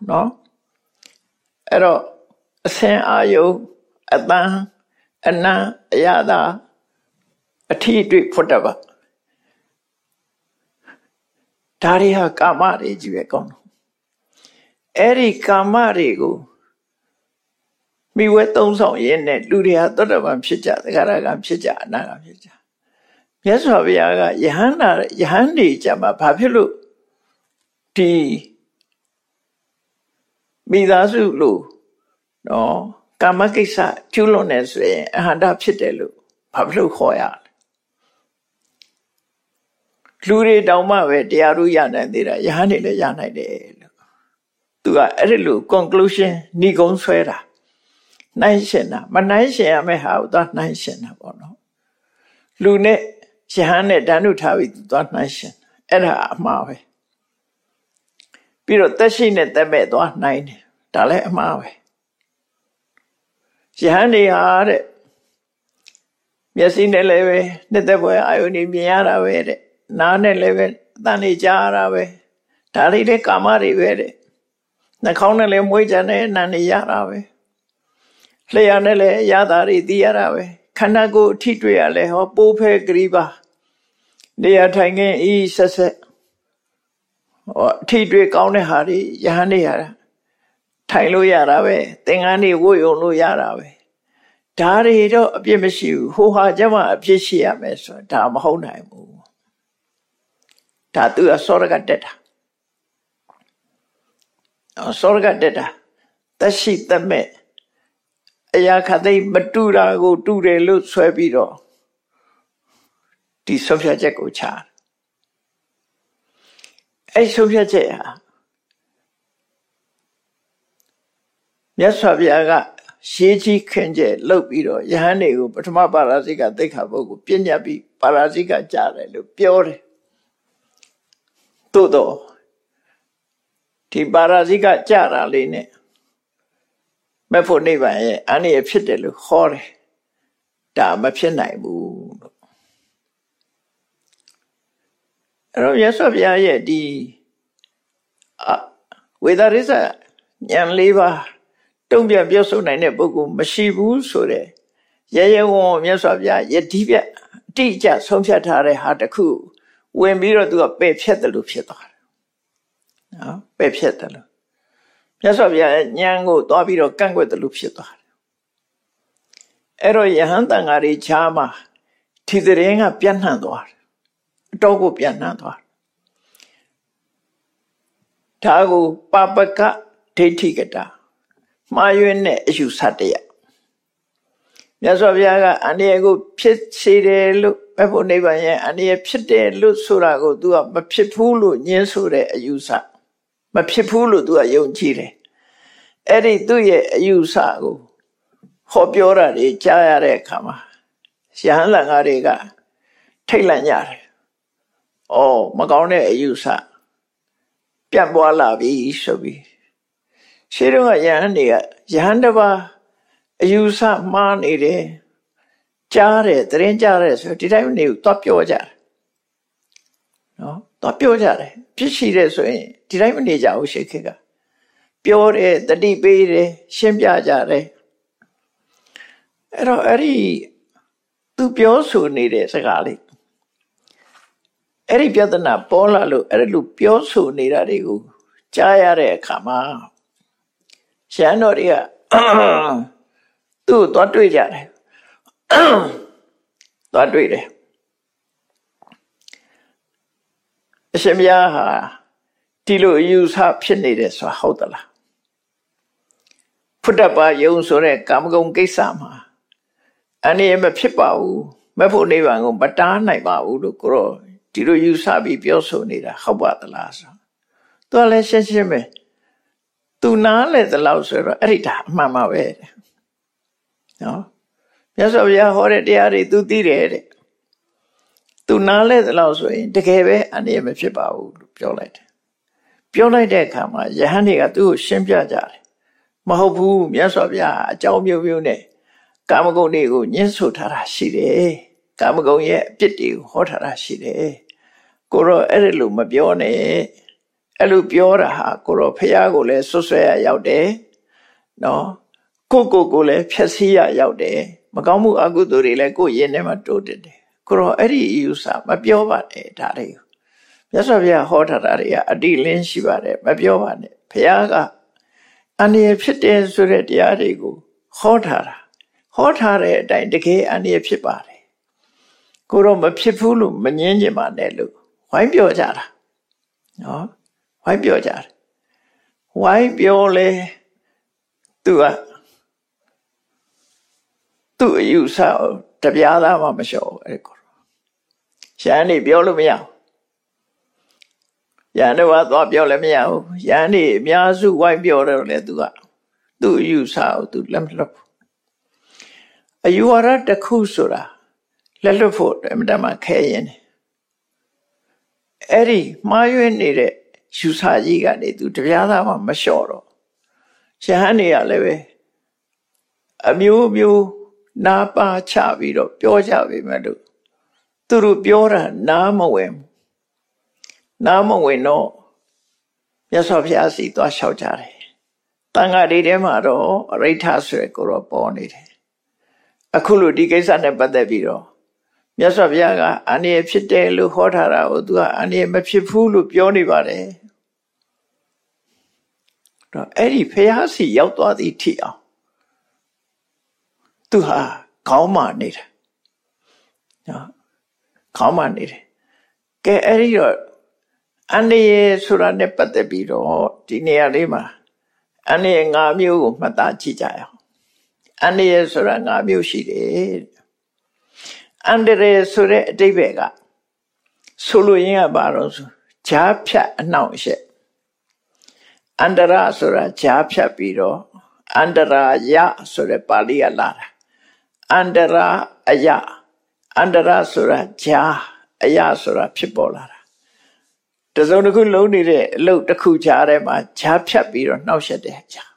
နော်အဲ့တော့အစင်အာယုအတန်အနံအရသာအထီးအတွေ့ဖွတ်တဖဒါတွေဟာကာမတွေကြီးပဲကောင်းတော့အဲ့ဒီကာမတွေကိုမိဝဲသုံးဆောင်ရင်းနဲ့လူတွေဟာသောတပန်ဖြစ်ကြသက္ကရာကဖြစ်ကြအနာကဖြစ်ကြ မြတ်စွာဘုရားကယဟန္တာယဟန်နေကြမှာဘာဖြစ်လို့ဒီမိသားစုလို့နော်ကာမကိစ္စကျူးလွန်နေဆိုရင်အဟန္တာဖြစ်တယ်လို့ဘာဖြစ်လို့ခေါ်ရလဲလူတွေတောင်မှပဲတရားတို့ရနိုင်သေးတာယဟန်နေလည်းရနိုင်တယ်လို့သူကအဲ့ဒီလို conclusion ဏီကုံဆွဲတာနှိုင်းရှင်တာမနှိုင်းရှင်ရမယ့်ဟာကိုသွားနှိုင်းရှင်တာပေါ့နော်လူနဲ့ ယဟန်နဲ့တန်းတို့ထားပြီးသူသွားနှိုင်းရှင်အဲ့ဒါအမှားပဲပြီးတော့တက်ရှိနဲ့တက်မဲ့သွားနှိုင်းတယ်ဒါလည်းအမှားပဲယဟန်တွေဟာတဲ့မျက်စိနဲ့လည်းပဲနှစ်သက်ပွဲအာယုန်မြင်ရတာပဲတဲ့နားနဲ့လည်းပဲအတန်နေကြားရတာပဲဒါတွေလည်းကာမတွေပဲတဲ့နှာခေါင်းနဲ့လည်းမွေးကြတဲ့အနံနေရတာပဲလျှာနဲ့လည်းရတာတွေသိရတာပဲခန္ဓာကိုယ်အထိတွေ့ရလဲဟောပိုးဖဲဂရိပါ နေရာထိုင်ခင်းဤဆက်ဆက်ဟောအထိတွေ့ကောင်းတဲ့ဟာတွေယဟန်နေရတာထိုင်လို့ရတာပဲသင်္ကန်းတွေဝတ်ယုံလို့ရတာပဲဒါတွေတော့အပြစ်မရှိဘူးဟိုဟာကျမအပြစ်ရှိရမယ်ဆိုဒါမဟုတ်နိုင်ဘူးဒါသူအစောရကတက်တာအစောရကတက်တာသက်ရှိသက်မဲ့အရာခသိမတူတာကို တူတယ်လို့ဆွဲပြီးတော့ ဒီဆုံးဖြတ်ချက်ကိုချတယ်အဲ့ဆုံးဖြတ်ချက်ဟာမြတ်စွာဘုရားကရှေးကြီးခင်ကျဲလှုပ်ပြီးတော့ယဟန်တွေကိုပထမပါရာဇိကသိက္ခာပုဒ်ကိုပြညတ်ပြီးပါရာဇိကကြားတယ်လို့ပြောတယ်သို့တော့ဒီပါရာဇိကကြားတာလေးနဲ့မဖို့နိဗ္ဗာန်ရဲ့အနည်းဖြစ်တယ်လို့ခေါ်တယ်ဒါမဖြစ်နိုင်ဘူးလို့ အဲ့တော့ရသော်ဘုရားရဲ့ဒီဝေဒရိစ္ဆဉာဏ်၄ပါးတုံ့ပြန်ပြောဆိုနိုင်တဲ့ပုဂ္ဂိုလ်မရှိဘူးဆိုတဲ့ရဲရဲဝံ့မြတ်စွာဘုရားယတိပြအတိအကျဆုံးဖြတ်ထားတဲ့ဟာတခုဝင်ပြီးတော့သူကပယ်ဖြတ်တယ်လို့ဖြစ်သွားတယ်နော်ပယ်ဖြတ်တယ်လို့မြတ်စွာဘုရားညံကိုသွားပြီးတော့ကန့်ကွက်တယ်လို့ဖြစ်သွားတယ်အဲ့တော့ယဟန်တန်ဃာတွေချားမှာဒီသတင်းကပြန့်နှံ့သွားတယ် အတော့ကိုပြန့်နှံ့သွားတယ်ဒါကိုပပကဒိဋ္ဌိကတာမှားယွင်းတဲ့အယူဆတရားမြတ်စွာဘုရားကအန္တရာယ်ကိုဖြစ်စေတယ်လို့ဘက်ဖို့နိဗ္ဗာန်ရဲ့အန္တရာယ်ဖြစ်တယ်လို့ဆိုတာကို तू ကမဖြစ်ဘူးလို့ညင်းဆိုတဲ့အယူဆမဖြစ်ဘူးလို့ तू ကယုံကြည်တယ်အဲ့ဒီသူ့ရဲ့အယူဆကိုဟောပြောတာတွေကြားရတဲ့အခါမှာရဟန်းလန်ကားတွေကထိတ်လန့်ကြတယ်။ အော်မကောင်းတဲ့အယူဆပြန့်ပွားလာပြီဆိုပြီးရှင်းတော့ယဟန်တွေကယဟန်တပါအယူဆမှားနေတယ်ကြားတယ်တရင်ကြားတယ်ဆိုဒီတိုင်းနေကိုသွားပြောကြတယ်နော်သွားပြောကြတယ်ဖြစ်ရှိတယ်ဆိုရင်ဒီတိုင်းမနေကြဘူးရှိခေတ်ကပြောတယ်တတိပေးတယ်ရှင်းပြကြတယ်အဲ့တော့အဲ့ဒီသူသူပြောဆိုနေတဲ့စကားလေး အဲ့ဒီပြဿနာပေါ်လာလို့အဲ့လိုပြောဆိုနေတာတွေကိုကြားရတဲ့အခါမှာရှမ်းတော်တွေကသူ့ကိုသွားတွေ့ကြတယ်သွားတွေ့တယ်အရှင်ဘုရားဟာဒီလိုအယူဆဖြစ်နေတယ်ဆိုတာဟုတ်သလားဖုဒ္ဓဘာယုံဆိုတဲ့ကာမဂုဏ်ကိစ္စမှာအနေမဖြစ်ပါဘူးမဖို့နိဗ္ဗာန်ကိုမတားနိုင်ပါဘူးလို့ကိုရော ဒီလိုယူဆပြီးပြောဆိုနေတာဟုတ်ပါသလားဆိုတော့လည်းရှင်းရှင်းပဲသူနားလဲသလောက်ဆိုတော့အဲ့ဒီဒါအမှန်ပါပဲနော်မြတ်စွာဘုရားဟောတဲ့တရားတွေသူသိတယ်တဲ့သူနားလဲသလောက်ဆိုရင်တကယ်ပဲအနေမဖြစ်ပါဘူးလို့ပြောလိုက်တယ်ပြောလိုက်တဲ့အခါမှာယဟန်တွေကသူ့ကိုရှင်းပြကြတယ်မဟုတ်ဘူးမြတ်စွာဘုရားအကြောင်းမျိုးမျိုးနဲ့ကာမဂုဏ်တွေကိုညှင်းဆိုထားတာရှိတယ် ကာမဂုဏ်ရဲ့အပြစ်တွေကိုဟောထားတာရှိတယ်ကိုတော့အဲ့ဒီလိုမပြောနဲ့အဲ့လိုပြောတာဟာကိုတော့ဖះကိုလည်းဆွဆွဲရရောက်တယ်နော်ကိုကိုကိုလည်းဖြက်စီးရရောက်တယ်မကောင်းမှုအကုသိုလ်တွေလည်းကိုရင်ထဲမှာတိုးတက်တယ်ကိုတော့အဲ့ဒီယူဆမပြောပါနဲ့ဒါတွေကိုမြတ်စွာဘုရားဟောထားတာတွေကအတိလင်းရှိပါတယ်မပြောပါနဲ့ဘုရားကအန္တရာယ်ဖြစ်တယ်ဆိုတဲ့တရားတွေကိုဟောထားတာဟောထားတဲ့အတိုင်းတကယ်အန္တရာယ်ဖြစ်ပါတယ် ကိုတော့မဖြစ်ဘူးလို့မငင်းကျင်ပါနဲ့လို့ဝိုင်းပြောကြတာနော်ဝိုင်းပြောကြတယ်ဝိုင်းပြောလဲသူကသူ့အယူဆတပြားသားမှမလျှော်အဲ့ကိုရန်နေပြောလို့မရဘူးရန်တော့သွားပြောလည်းမရဘူးရန်နေအများစုဝိုင်းပြောတော့လေသူကသူ့အယူဆကိုသူလက်မလွတ်ဘူးအယူဝါဒတစ်ခုဆိုတာ လက်လွတ်ဖို့အမှန်တမ်းခဲရင်အဲ့ဒီမှားယွင်းနေတဲ့ယူဆကြီးကနေသူတပြားသားမှမလျှော့တော့ရဟန်းတွေကလည်းပဲအမျိုးမျိုးနာပါချပြီးတော့ပြောကြပြီမဲ့လို့သူတို့ပြောတာနားမဝင်နားမဝင်တော့မြတ်စွာဘုရားစီသွားလျှောက်ကြတယ်တန်ခါလေးထဲမှာတော့အရိဋ္ဌဆိုရကိုတော့ပေါ်နေတယ်အခုလိုဒီကိစ္စနဲ့ပတ်သက်ပြီးတော့ မြတ်စွာဘုရားကအန္တရာယ်ဖြစ်တယ်လို့ဟောထားတာကိုသူကအန္တရာယ်မဖြစ်ဘူးလို့ပြောနေပါတယ်တော့အဲ့ဒီဖះစီရောက်သွားသည်ထိအောင်သူဟာခေါင်းမာနေတယ်နော်ခေါင်းမာနေတယ်ကဲအဲ့ဒီတော့အန္တရာယ်ဆိုတာနဲ့ပတ်သက်ပြီးတော့ဒီနေရာလေးမှာအန္တရာယ်၅မျိုးကိုမှတ်သားကြည့်ကြရအောင်အန္တရာယ်ဆိုတာ၅မျိုးရှိတယ် အန္တရာယ်ဆိုတဲ့အတိပ္ပယ်ကဆိုလိုရင်းကဘာလို့ဆိုဂျားဖြတ်အနှောင့်အယှက်အန္တရာဆိုတာဂျားဖြတ်ပြီးတော့အန္တရာယဆိုတဲ့ပါဠိကလာတာအန္တရာအယအန္တရာဆိုတာဂျားအယဆိုတာဖြစ်ပေါ်လာတာတစုံတစ်ခုလုံးနေတဲ့အလုပ်တစ်ခုကြားထဲမှာဂျားဖြတ်ပြီးတော့နှောက်ယှက်တဲ့ဂျား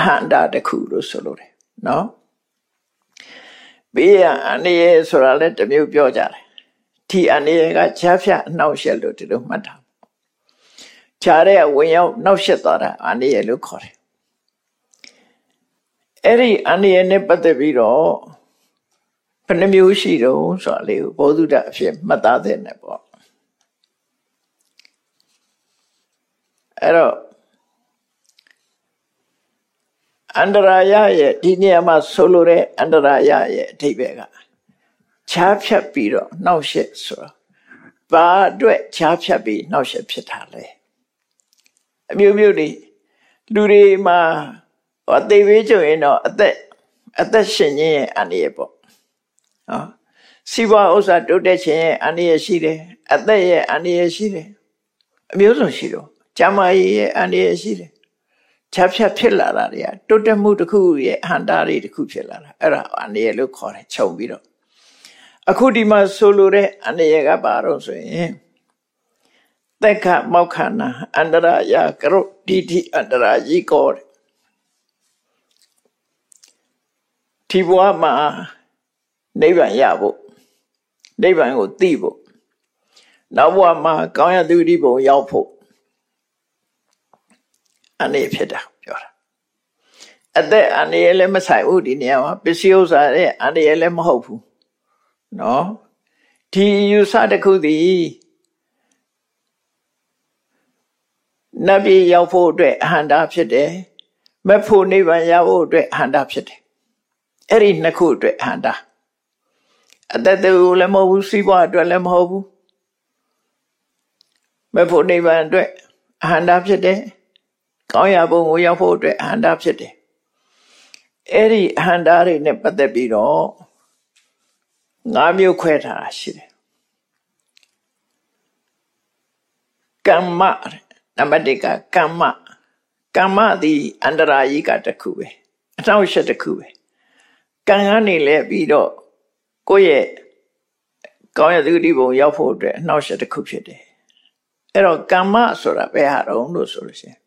အဟန္တာတစ်ခုလို့ဆိုလို့တယ်နော် ဘေးရန်အနေရဆိုတာလည်းတမျိုးပြောကြတယ်ဒီအနေရကချားဖြတ်နှောက်ရှက်လို့ဒီလိုမှတ်တာခြားတဲ့ဝင်ရောက်နှောက်ရှက်သွားတာအနေရလို့ခေါ်တယ်အဲ့ဒီအနေရနဲ့ပတ်သက်ပြီးတော့ဘယ်နှမျိုးရှိတော့ဆိုတာလေးကိုဘောဓုတအဖြစ်မှတ်သားတဲ့နဲ့ပေါ့အဲ့တော့ အန္တရာယရဲ့ဒီနေရာမှာဆိုလိုတဲ့အန္တရာယရဲ့အဓိပ္ပာယ်ကခြားဖြတ်ပြီးတော့နှောက်ရှက်ဆိုတော့ဘာအတွက်ခြားဖြတ်ပြီးနှောက်ရှက်ဖြစ်တာလဲအမျိုးမျိုးတွေလူတွေမှာအသေးသေးကြုံရင်တော့အသက်အသက်ရှင်ခြင်းရဲ့အန္တရာယ်ပေါ့နော်စီးပွားဥစ္စာတိုးတက်ခြင်းရဲ့အန္တရာယ်ရှိတယ်အသက်ရဲ့အန္တရာယ်ရှိတယ်အမျိုးစုံရှိတော့ကျမ်းမာရေးရဲ့အန္တရာယ်ရှိတယ် ဖြတ်ဖြတ်ဖြစ်လာတာတွေကတိုးတက်မှုတစ်ခုရဲ့အဟန္တာတွေတစ်ခုဖြစ်လာတာအဲ့ဒါအနေရလို့ခေါ်တယ်ခြုံပြီးတော့အခုဒီမှာဆိုလိုတဲ့အနေရကဘာတော့ဆိုရင်သက်ခမောက္ခဏအန္တရာယကရုတိတိအန္တရာကြီးကောဒီဘဝမှာနိဗ္ဗာန်ရဖို့နိဗ္ဗာန်ကိုသိဖို့နောက်ဘဝမှာကောင်းရသူတိဘုံရောက်ဖို့ အနေဖြစ်တာပြောတာအသက်အနေလည်းမဆိုင်ဘူးဒီနေရာမှာပစ္စည်းဥစ္စာရဲ့အနေလည်းမဟုတ်ဘူးနော်ဒီယူဆတစ်ခုသည်နတ်ပြည်ရောက်ဖို့အတွက်အဟန္တာဖြစ်တယ်မဖို့နိဗ္ဗာန်ရဖို့အတွက်အဟန္တာဖြစ်တယ်အဲ့ဒီနှစ်ခုအတွက်အဟန္တာအတ္တတူလည်းမဟုတ်ဘူးစီးပွားအတွက်လည်းမဟုတ်ဘူးမဖို့နိဗ္ဗာန်အတွက်အဟန္တာဖြစ်တယ် ကောင်းရာဘုံကိုရောက်ဖို့အတွက်အဟန္တာဖြစ်တယ်အဲ့ဒီအဟန္တာတွေနဲ့ပတ်သက်ပြီးတော့ငါးမျိုးခွဲထားတာရှိတယ်ကမ္မနံပါတ်1ကကမ္မကမ္မသည်အန္တရာယိကတစ်ခုပဲအထောက်အချက်တစ်ခုပဲကံကနေလဲပြီးတော့ကိုယ့်ရဲ့ကောင်းရသတိဘုံရောက်ဖို့အတွက်အနှောက်အယှက်တစ်ခုဖြစ်တယ်အဲ့တော့ကမ္မဆိုတာဘယ်ဟာတော့လို့ဆိုလို့ရှိရင်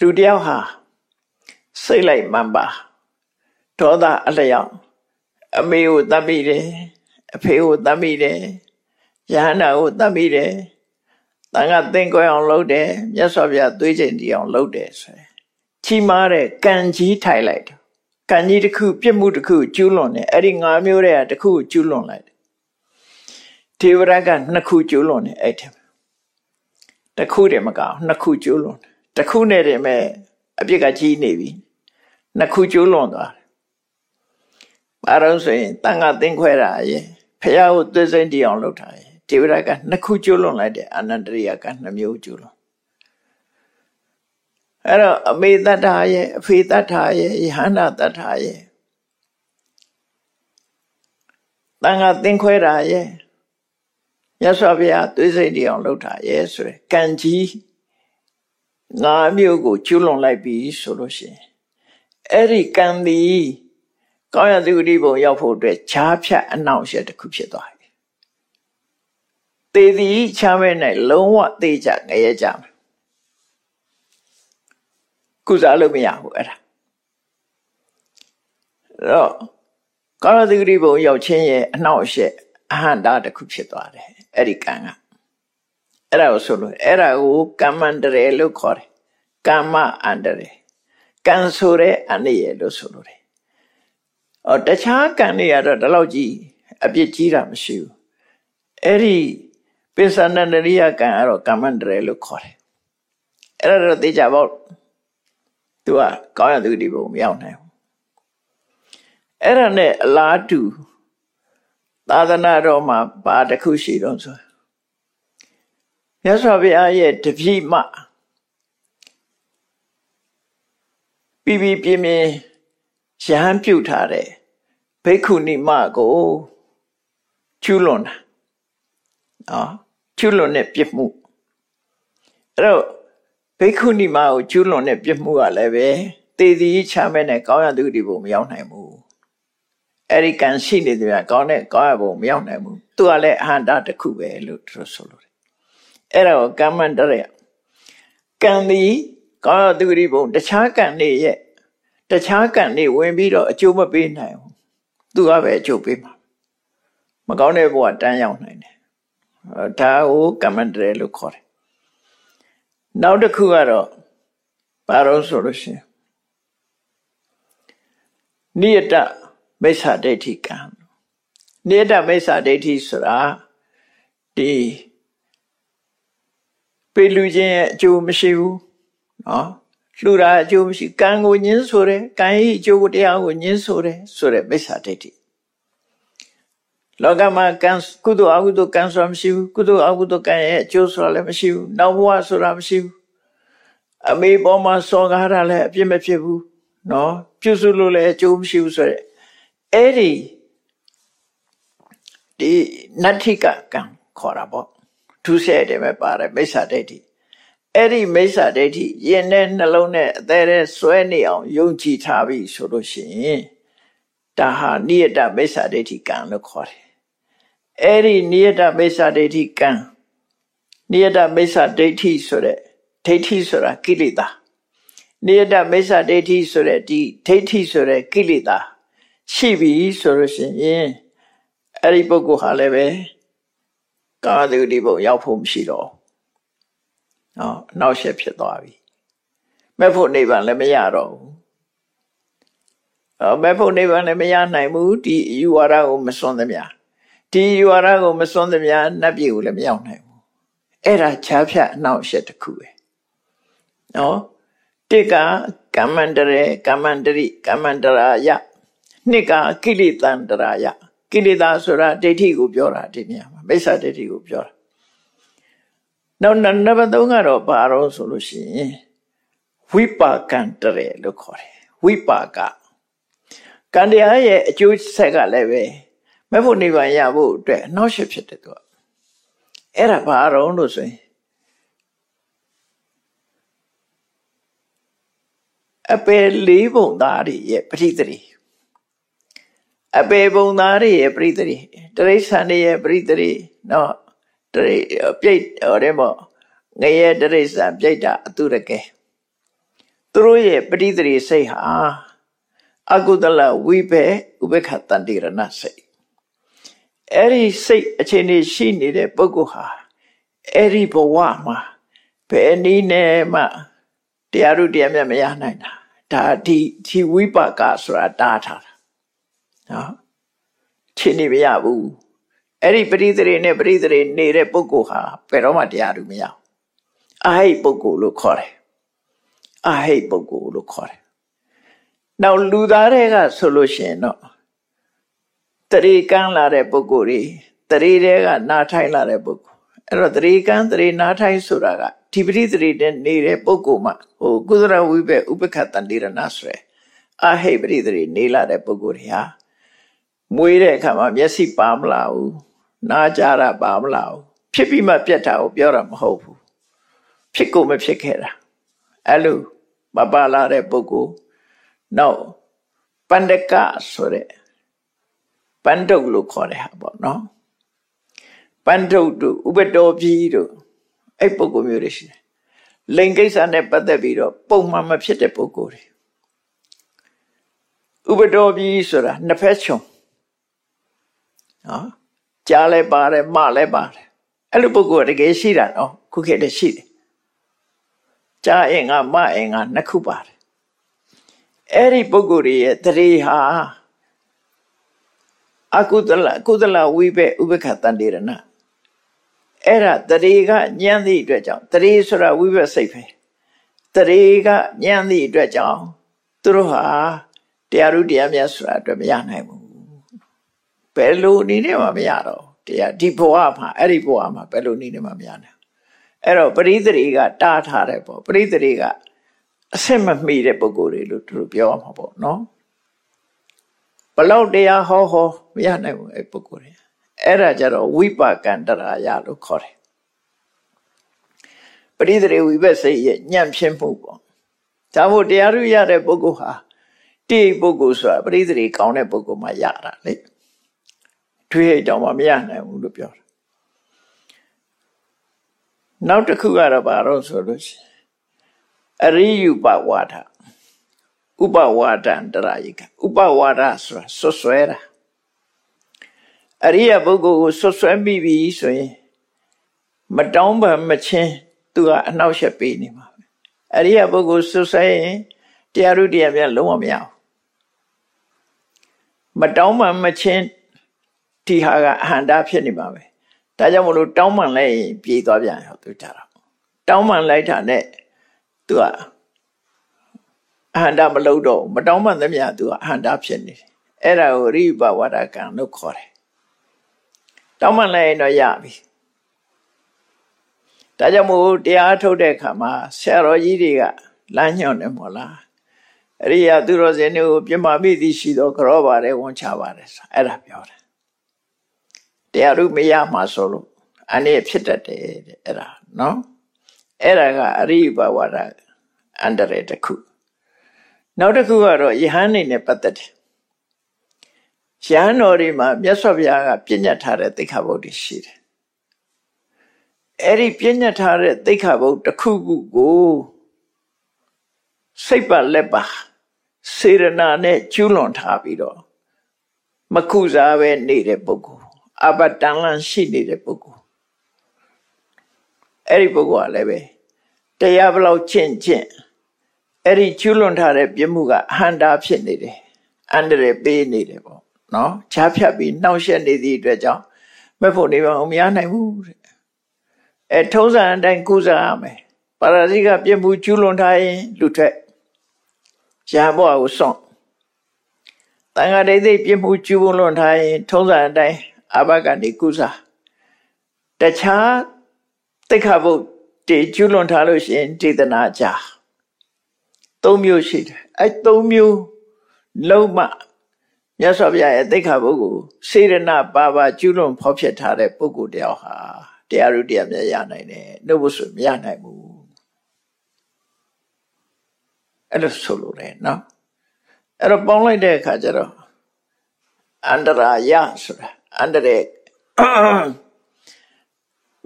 လူတယောက်ဟာစိတ်လိုက်မှန်ပါဒေါသအလျောက်အမေကိုတတ်မိတယ်အဖေကိုတတ်မိတယ်ယဟန္တာကိုတတ်မိတယ်တန်ခါသင်္ကွယ်အောင်လုပ်တယ်မြတ်စွာဘုရားသွေးချိန်တီအောင်လုပ်တယ်ဆိုရင်ချီမားတဲ့ကံကြီးထိုင်လိုက်တယ်ကံကြီးတစ်ခုပြစ်မှုတစ်ခုကျူးလွန်တယ်အဲ့ဒီငါးမျိုးတဲ့တစ်ခုကျူးလွန်လိုက်တယ်ဒေဝရကနှစ်ခုကျူးလွန်တယ်အဲ့ထက်တစ်ခုတည်းမကောင်းနှစ်ခုကျူးလွန်တယ် တစ်ခုနဲ့တည်းမဲ့အပြစ်ကကြီးနေပြီနှစ်ခုကျူးလွန်သွားတယ်ဘာလို့ဆိုရင်တန်ခါသင်္ခွဲတာရဲ့ဖះကိုသွေးစိမ့်တီအောင်လုပ်တာရဲ့ဒေဝရကနှစ်ခုကျိုးလွန်လိုက်တယ်အာနန္ဒရိယကနှစ်မျိုးကျိုးလွန်အဲ့တော့အမေတ္ထာရဲ့အဖေတ္ထာရဲ့ယဟန္တာတ္ထာရဲ့တန်ခါသင်ခွဲတာရဲ့ရသော်ဗျာသွေးစိတ်တအောင်လုပ်တာရဲ့ဆိုရယ်ကံကြီး ငါမျိုးကိုကျူးလွန်လိုက်ပြီဆိုလို့ရှိရင်အဲ့ဒီကံသည်ကောင်းရသူတိဘုံရောက်ဖို့အတွက်ခြားဖြတ်အနှောင့်အယှက်တစ်ခုဖြစ်သွားပြီသေသည်ချမ်းမဲ့၌လုံးဝသေချငရဲကြမှာကုစားလို့မရဘူးအဲ့ဒါအဲ့တော့ကောင်းရသူတိဘုံရောက်ခြင်းရဲ့အနှောင့်အယှက်အဟန္တာတစ်ခုဖြစ်သွားတယ်အဲ့ဒီကံက အဲ့ဒါကိုဆိုလို့အဲ့ဒါကိုကမ္မန္တရေလို့ခေါ်တယ်ကမ္မအန္တရေကံဆိုတဲ့အနည်းရလို့ဆိုလို့တယ်။အော်တခြားကံတွေကတော့ဒီလောက်ကြီးအပြစ်ကြီးတာမရှိဘူး။အဲ့ဒီပိဿန္တရိယကံကတော့ကမ္မန္တရလို့ခေါ်တယ်။အဲ့ဒါတော့သိကြပေါ့။ तू ကကောင်းရသူဒီဘုံမရောက်နိုင်ဘူး။အဲ့ဒါနဲ့အလားတူသာသနာတော်မှာဘာတစ်ခုရှိတော့ဆို မြတ်စွာဘုရားရဲ့တပည့်မပြီးပြီးပြင်းပြင်းရဟန်းပြုထားတဲ့ဘိက္ခုနီမကိုကျူးလွန်တာနော်ကျူးလွန်တဲ့ပြစ်မှုအဲ့တော့ဘိက္ခုနီမကိုကျူးလွန်တဲ့ပြစ်မှုကလည်းပဲတေသည်ချမဲ့နဲ့ကောင်းရသူဒီဘုံမရောက်နိုင်ဘူးအဲ့ဒီကံရှိနေတယ်ကောင်းတဲ့ကောင်းရဘုံမရောက်နိုင်ဘူးသူကလည်းအဟန္တာတစ်ခုပဲလို့သူဆိုလို့တယ် အဲ့ဒါကိုကမ္မန္တရကံသည်ကောင်းရသူဒီဘုံတခြားကံတွေရဲ့တခြားကံတွေဝင်ပြီးတော့အကျိုးမပေးနိုင်ဘူးသူကပဲအကျိုးပေးမှာမကောင်းတဲ့ဘဝတန်းရောက်နိုင်တယ်ဒါကိုကမ္မန္တရလို့ခေါ်တယ်နောက်တစ်ခုကတော့ဘာလို့ဆိုလို့ရှိရင်နိယတမိစ္ဆာဒိဋ္ဌိကံနိယတမိစ္ဆာဒိဋ္ဌိဆိုတာဒီ ပေလူချင်းရဲ့အကျိုးမရှိဘူးနော်လှူတာအကျိုးမရှိကံကိုညင်းဆိုတယ်ကံဤအကျိုးတရားကိုညင်းဆိုတယ်ဆိုတဲ့မိစ္ဆာဒိဋ္ဌိလောကမှာကံကုသိုလ်အကုသိုလ်ကံဆိုတာမရှိဘူးကုသိုလ်အကုသိုလ်ကံရဲ့အကျိုးဆိုတာလည်းမရှိဘူးနောက်ဘဝဆိုတာမရှိဘူးအမေပေါ်မှာစော်ကားတာလည်းအပြစ်မဖြစ်ဘူးနော်ပြုစုလို့လည်းအကျိုးမရှိဘူးဆိုတဲ့အဲ့ဒီဒီနတ္ထိကကံခေါ်တာပေါ့ သူဆဲတယ်ပဲပါတယ်မိစ္ဆာဒိဋ္ဌိအဲ့ဒီမိစ္ဆာဒိဋ္ဌိရင်နဲ့နှလုံးနဲ့အသေးသေးဆွဲနေအောင်ယုံကြည်ထားပြီဆိုလို့ရှိရင်ဒါဟာနိယတမိစ္ဆာဒိဋ္ဌိကံလို့ခေါ်တယ်အဲ့ဒီနိယတမိစ္ဆာဒိဋ္ဌိကံနိယတမိစ္ဆာဒိဋ္ဌိဆိုတဲ့ဒိဋ္ဌိဆိုတာကိလေသာနိယတမိစ္ဆာဒိဋ္ဌိဆိုတဲ့ဒီဒိဋ္ဌိဆိုတဲ့ကိလေသာရှိပြီဆိုလို့ရှိရင်အဲ့ဒီပုဂ္ဂိုလ်ဟာလည်းပဲ ကာသုတိဘုံရောက်ဖို့မရှိတော့နော်နောက်ရှက်ဖြစ်သွားပြီမဲ့ဖို့နိဗ္ဗာန်လည်းမရတော့ဘူးအဲမဲ့ဖို့နိဗ္ဗာန်လည်းမရနိုင်ဘူးဒီယူဝါဒကိုမစွန့်သမျှဒီယူဝါဒကိုမစွန့်သမျှနတ်ပြည်ကိုလည်းမရောက်နိုင်ဘူးအဲ့ဒါခြားဖြတ်အနောက်ရှက်တစ်ခုပဲနော်တိကကမ္မန္တရေကမ္မန္တရိကမ္မန္တရာယနှစ်ကကိလေသန္တရာယ ကိလေသာဆိုတာဒိဋ္ဌိကိုပြောတာဒီနေရာမှာမိစ္ဆာဒိဋ္ဌိကိုပြောတာနောက်နံပါတ်3ကတော့ဘာတော့ဆိုလို့ရှိရင်ဝိပါကံတရေလို့ခေါ်တယ်ဝိပါကကံတရားရဲ့အကျိုးဆက်ကလည်းပဲမဲ့ဖို့နိဗ္ဗာန်ရဖို့အတွက်အနောက်ရှစ်ဖြစ်တယ်သူကအဲ့ဒါဘာတော့လို့ဆိုရင်အပေလေးပုံသားတွေရဲ့ပဋိသတိ အပေပုံသားတွေရဲ့ပဋိသတိတရိษံတွေရဲ့ပဋိသတိနော်တရိပြိတ်ဟောတယ်မို့ငရဲတရိษံပြိတ်တာအတုရကဲသူတို့ရဲ့ပဋိသတိစိတ်ဟာအကုသလဝိဘေဥပခတန္တိရဏစိတ်အဲ့ဒီစိတ်အခြေအနေရှိနေတဲ့ပုဂ္ဂိုလ်ဟာအဲ့ဒီဘဝမှာဘယ်နည်းနဲ့မှတရားတို့တရားမြတ်မရနိုင်တာဒါဒီဒီဝိပါကဆိုတာတားထားတာ နော်ချင်းနေမရဘူးအဲ့ဒီပရိသေတွေနဲ့ပရိသေတွေနေတဲ့ပုဂ္ဂိုလ်ဟာဘယ်တော့မှတရားတို့မရဘူးအဟိတ်ပုဂ္ဂိုလ်လို့ခေါ်တယ်အဟိတ်ပုဂ္ဂိုလ်လို့ခေါ်တယ်နောက်လူသားတွေကဆိုလို့ရှိရင်တော့တရေကန်းလာတဲ့ပုဂ္ဂိုလ်တွေတရေတွေကနားထိုင်လာတဲ့ပုဂ္ဂိုလ်အဲ့တော့တရေကန်းတရေနားထိုင်ဆိုတာကဒီပရိသေတွေနဲ့နေတဲ့ပုဂ္ဂိုလ်မှာဟိုကုသရဝိဘဥပခတန္တိရဏဆိုရယ်အဟိတ်ပရိသေတွေနေလာတဲ့ပုဂ္ဂိုလ်တွေဟာ မွေးတဲ့အခါမှာမျက်စိပါမလာဘူးနားကြတာပါမလာဘူးဖြစ်ပြီးမှပြတ်တာကိုပြောတာမဟုတ်ဘူးဖြစ်ကိုမဖြစ်ခဲ့တာအဲ့လိုမပါလာတဲ့ပုဂ္ဂိုလ်နောက်ပန္ဒကဆိုတဲ့ပန္တုတ်လို့ခေါ်တဲ့ဟာပေါ့နော်ပန္တုတ်တို့ဥပတော်ကြီးတို့အဲ့ပုဂ္ဂိုလ်မျိုးတွေရှိတယ်လိင်ကိစ္စနဲ့ပတ်သက်ပြီးတော့ပုံမှန်မဖြစ်တဲ့ပုဂ္ဂိုလ်တွေဥပတော်ကြီးဆိုတာနှစ်ဖက်ချုံ နော်ကြားလဲပါတယ်မလဲပါတယ်အဲ့လိုပုဂ္ဂိုလ်တကယ်ရှိတာနော်ခုခေတ်တည်းရှိတယ်ကြားအင်္ဂါမအင်္ဂါနှစ်ခုပါတယ်အဲ့ဒီပုဂ္ဂိုလ်တွေရဲ့တရေဟာအကုသလကုသလဝိဘေဥပခတန္တေရဏအဲ့ဒါတရေကညံ့သည့်အတွက်ကြောင့်တရေဆိုတာဝိဘက်စိတ်ပဲတရေကညံ့သည့်အတွက်ကြောင့်သူတို့ဟာတရားဥတရားမြတ်ဆိုတာအတွက်မရနိုင်ဘူး ဘယ်လိုနည်းနဲ့မှမရတော့တရားဒီဘဝမှာအဲ့ဒီဘဝမှာဘယ်လိုနည်းနဲ့မှမရနိုင်အဲ့တော့ပရိသေတွေကတားထားတယ်ပေါ့ပရိသေတွေကအဆင့်မမီတဲ့ပုံကိုယ်တွေလို့သူတို့ပြောမှာပေါ့နော်ဘလောက်တရားဟောဟောမရနိုင်ဘူးအဲ့ပုံကိုယ်တွေအဲ့ဒါကြတော့ဝိပါကန္တရာယလို့ခေါ်တယ်ပရိသေဝိဘက်စိတ်ရဲ့ညံ့ဖျင်းမှုပေါ့ဒါမို့တရားရရတဲ့ပုဂ္ဂိုလ်ဟာတိပုဂ္ဂိုလ်ဆိုတာပရိသေကောင်းတဲ့ပုဂ္ဂိုလ်မှရတာလေ ထွေးကြောင်မှမရနိုင်ဘူးလို့ပြောတာနောက်တစ်ခုကတော့ဘာလို့ဆိုလို့ရှိရင်အရိယုပဝါဒဥပဝါဒန္တရာယကဥပဝါဒဆိုတာဆွဆွဲတာအရိယပုဂ္ဂိုလ်ကိုဆွဆွဲမိပြီဆိုရင်မတောင်းပန်မချင်းသူကအနှောက်အယှက်ပေးနေမှာအရိယပုဂ္ဂိုလ်ဆွဆွဲရင်တရားရုတရားများလုံးဝမရဘူးမတောင်းပန်မချင်း ဒီဟာကအဟန္တာဖြစ်နေပါပဲဒါကြောင့်မလို့တောင်းပန်လိုက်ရင်ပြေးသွားပြန်ရောသူကြတာတောင်းပန်လိုက်တာနဲ့သူကအဟန္တာမလုပ်တော့မတောင်းပန်သမျှသူကအဟန္တာဖြစ်နေတယ်အဲ့ဒါကိုရိပဝါဒကံလို့ခေါ်တယ်တောင်းပန်လိုက်ရင်တော့ရပြီဒါကြောင့်မို့တရားထုတ်တဲ့အခါမှာဆရာတော်ကြီးတွေကလမ်းညွှန်တယ်မို့လားအရိယာသူတော်စင်တွေကိုပြမမိသည်ရှိတော့ကြောပါတယ်ဝန်ချပါတယ်ဆိုအဲ့ဒါပြောတယ် တရားတို့မရမှာဆိုလို့အနေဖြစ်တတ်တယ်တဲ့အဲ့ဒါနော်အဲ့ဒါကအရိဘဝရအန္တရာယ်တစ်ခုနောက်တစ်ခုကတော့ယဟန်နေနဲ့ပတ်သက်တယ်ယဟန်တော်ဒီမှာမြတ်စွာဘုရားကပြညတ်ထားတဲ့သိက္ခာပုဒ်တွေရှိတယ်အဲ့ဒီပြညတ်ထားတဲ့သိက္ခာပုဒ်တစ်ခုခုကိုစိတ်ပါလက်ပါစေရနာနဲ့ကျူးလွန်ထားပြီးတော့မကုစားပဲနေတဲ့ပုဂ္ဂိုလ် အဘတန်လန်ရှိနေတဲ့ပုဂ္ဂိုလ်အဲ့ဒီပုဂ္ဂိုလ်ကလည်းပဲတရားဘလောက်ချင့်ချင့်အဲ့ဒီကျွလွန်ထားတဲ့ပြမှုကအဟန္တာဖြစ်နေတယ်အန္တရာယ်ပေးနေတယ်ပေါ့နော်ချားဖြတ်ပြီးနှောင့်ယှက်နေသည့်အတွက်ကြောင့်မဲ့ဖို့နေပါအောင်မရနိုင်ဘူးတဲ့အဲထုံးစံအတိုင်းကုစားရမယ်ပါရဇိကပြစ်မှုကျူးလွန်ထားရင်လူထွက်ရဟန်းဘဝကိုစွန့်တန်ခါဒိဋ္ဌိပြစ်မှုကျူးလွန်ထားရင်ထုံးစံအတိုင်း အဘကနေကုစားတခြားတိခါဘုတ်တေကျူးလွန်ထားလို့ရှိရင်ဒေသနာကြသုံးမျိုးရှိတယ်အဲသုံးမျိုးလုံးမမြတ်စွာဘုရားရဲ့တိခါဘုတ်ကိုစေရနာပါပါကျူးလွန်ဖောက်ဖျက်ထားတဲ့ပုဂ္ဂိုလ်တယောက်ဟာတရားဥတရားမြတ်ရနိုင်တယ်နှုတ်ဖို့ဆိုမရနိုင်ဘူးအဲ့လိုဆိုလို့လေနော်အဲ့တော့ပေါင်းလိုက်တဲ့အခါကျတော့အန္တရာယဆိုတာ အန္တရေ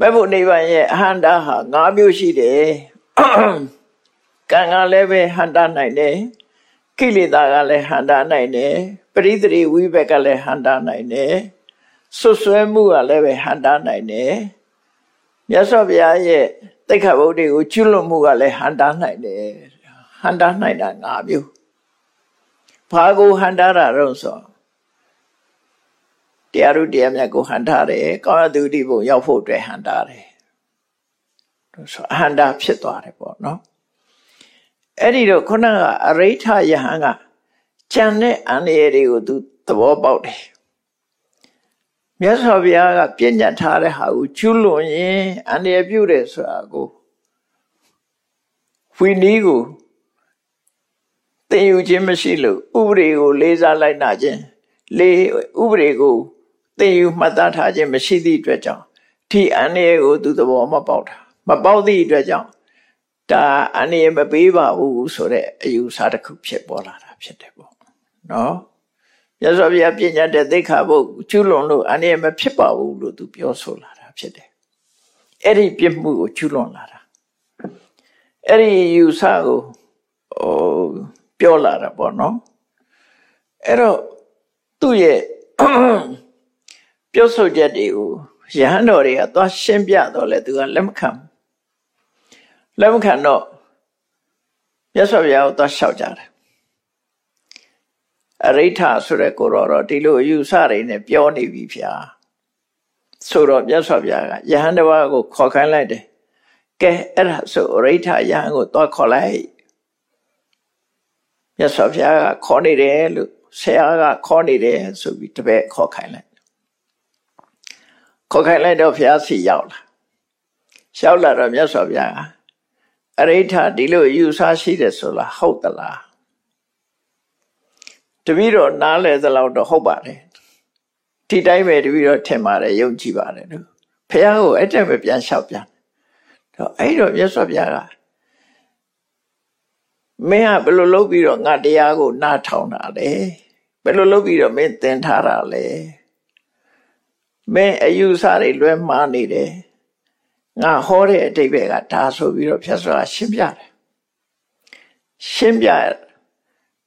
မဲ့ဖို့နိဗ္ဗာန်ရဲ့အဟန္တာဟာ၅မျိုးရှိတယ်ကံကလည်းပဲဟန္တာနိုင်တယ်ကိလေသာကလည်းဟန္တာနိုင်တယ်ပရိသေဝိဘက်ကလည်းဟန္တာနိုင်တယ်ဆွဆွဲမှုကလည်းပဲဟန္တာနိုင်တယ်မြတ်စွာဘုရားရဲ့တိတ်ခတ်ဘုဒ္ဓကိုကျွလွန်မှုကလည်းဟန္တာနိုင်တယ်ဟန္တာနိုင်တာ၅မျိုးဘာကိုဟန္တာတာတော့ဆို တရားဥတရားမြတ်ကိုဟန်ထားတယ်ကောင်းရသူတိဘုံရောက်ဖို့အတွက်ဟန်ထားတယ်ဆိုအဟန္တာဖြစ်သွားတယ်ပေါ့နော်အဲ့ဒီတော့ခုနကအရိဋ္ဌယဟန်ကကြံတဲ့အန္တရာယ်တွေကိုသူသဘောပေါက်တယ်မြတ်စွာဘုရားကပြညတ်ထားတဲ့ဟာကိုကျွလွန်ရင်အန္တရာယ်ပြုတယ်ဆိုတာကိုဝီနီးကိုသင်ယူခြင်းမရှိလို့ဥပဒေကိုလေးစားလိုက်နာခြင်းလေးဥပဒေကို သင်ယူမှတ်သားထားခြင်းမရှိသည့်အတွက်ကြောင့်ဒီအန္တရာယ်ကိုသူသဘောမပေါက်တာမပေါက်သည့်အတွက်ကြောင့်ဒါအန္တရာယ်မပေးပါဘူးဆိုတဲ့အယူဆတစ်ခုဖြစ်ပေါ်လာတာဖြစ်တယ်ပေါ့နော်မြတ်စွာဘုရားပြညာတဲ့သိခါဘုတ်ကျူးလွန်လို့အန္တရာယ်မဖြစ်ပါဘူးလို့သူပြောဆိုလာတာဖြစ်တယ်အဲ့ဒီပြစ်မှုကိုကျူးလွန်လာတာအဲ့ဒီယူဆကိုဟိုပြောလာတာပေါ့နော်အဲ့တော့သူ့ရဲ့ ပြောဆိုချက်တွေကိုရဟန်းတော်တွေကသွားရှင်းပြတော့လေသူကလက်မခံလက်မခံတော့မြတ်စွာဘုရားကိုသွားလျှောက်ကြတယ်အရိဋ္ဌဆိုတဲ့ကိုရောတော့ဒီလိုအယူဆတွေနဲ့ပြောနေပြီဖျားဆိုတော့မြတ်စွာဘုရားကယဟန်တစ်ပါးကိုခေါ်ခိုင်းလိုက်တယ်ကဲအဲ့ဒါဆိုအရိဋ္ဌယဟန်ကိုသွားခေါ်လိုက်မြတ်စွာဘုရားကခေါ်နေတယ်လို့ဆရာကခေါ်နေတယ်ဆိုပြီးတပည့်ခေါ်ခိုင်းလိုက် ခေါ်ခိုင်းလိုက်တော့ဘုရားစီရောက်လာရောက်လာတော့မြတ်စွာဘုရားအရိဋ္ဌဒီလိုယူဆရှိတယ်ဆိုလားဟုတ်သလားတပည့်တော်နားလဲသလောက်တော့ဟုတ်ပါတယ်ဒီတိုင်းပဲတပည့်တော်ထင်ပါတယ်ယုံကြည်ပါတယ်နော်ဘုရားကိုအဲ့တက်ပဲပြန်လျှောက်ပြန်တော့အဲ့တော့မြတ်စွာဘုရားကမင်းကဘယ်လိုလုပ်ပြီးတော့ငါတရားကိုနားထောင်တာလဲဘယ်လိုလုပ်ပြီးတော့မင်းသင်ထားတာလဲ မင်းအယူဆတွေလွဲမှားနေတယ်ငါဟောတဲ့အတိတ်ပဲကဒါဆိုပြီးတော့ဖြတ်စွာရှင်းပြတယ်ရှင်းပြ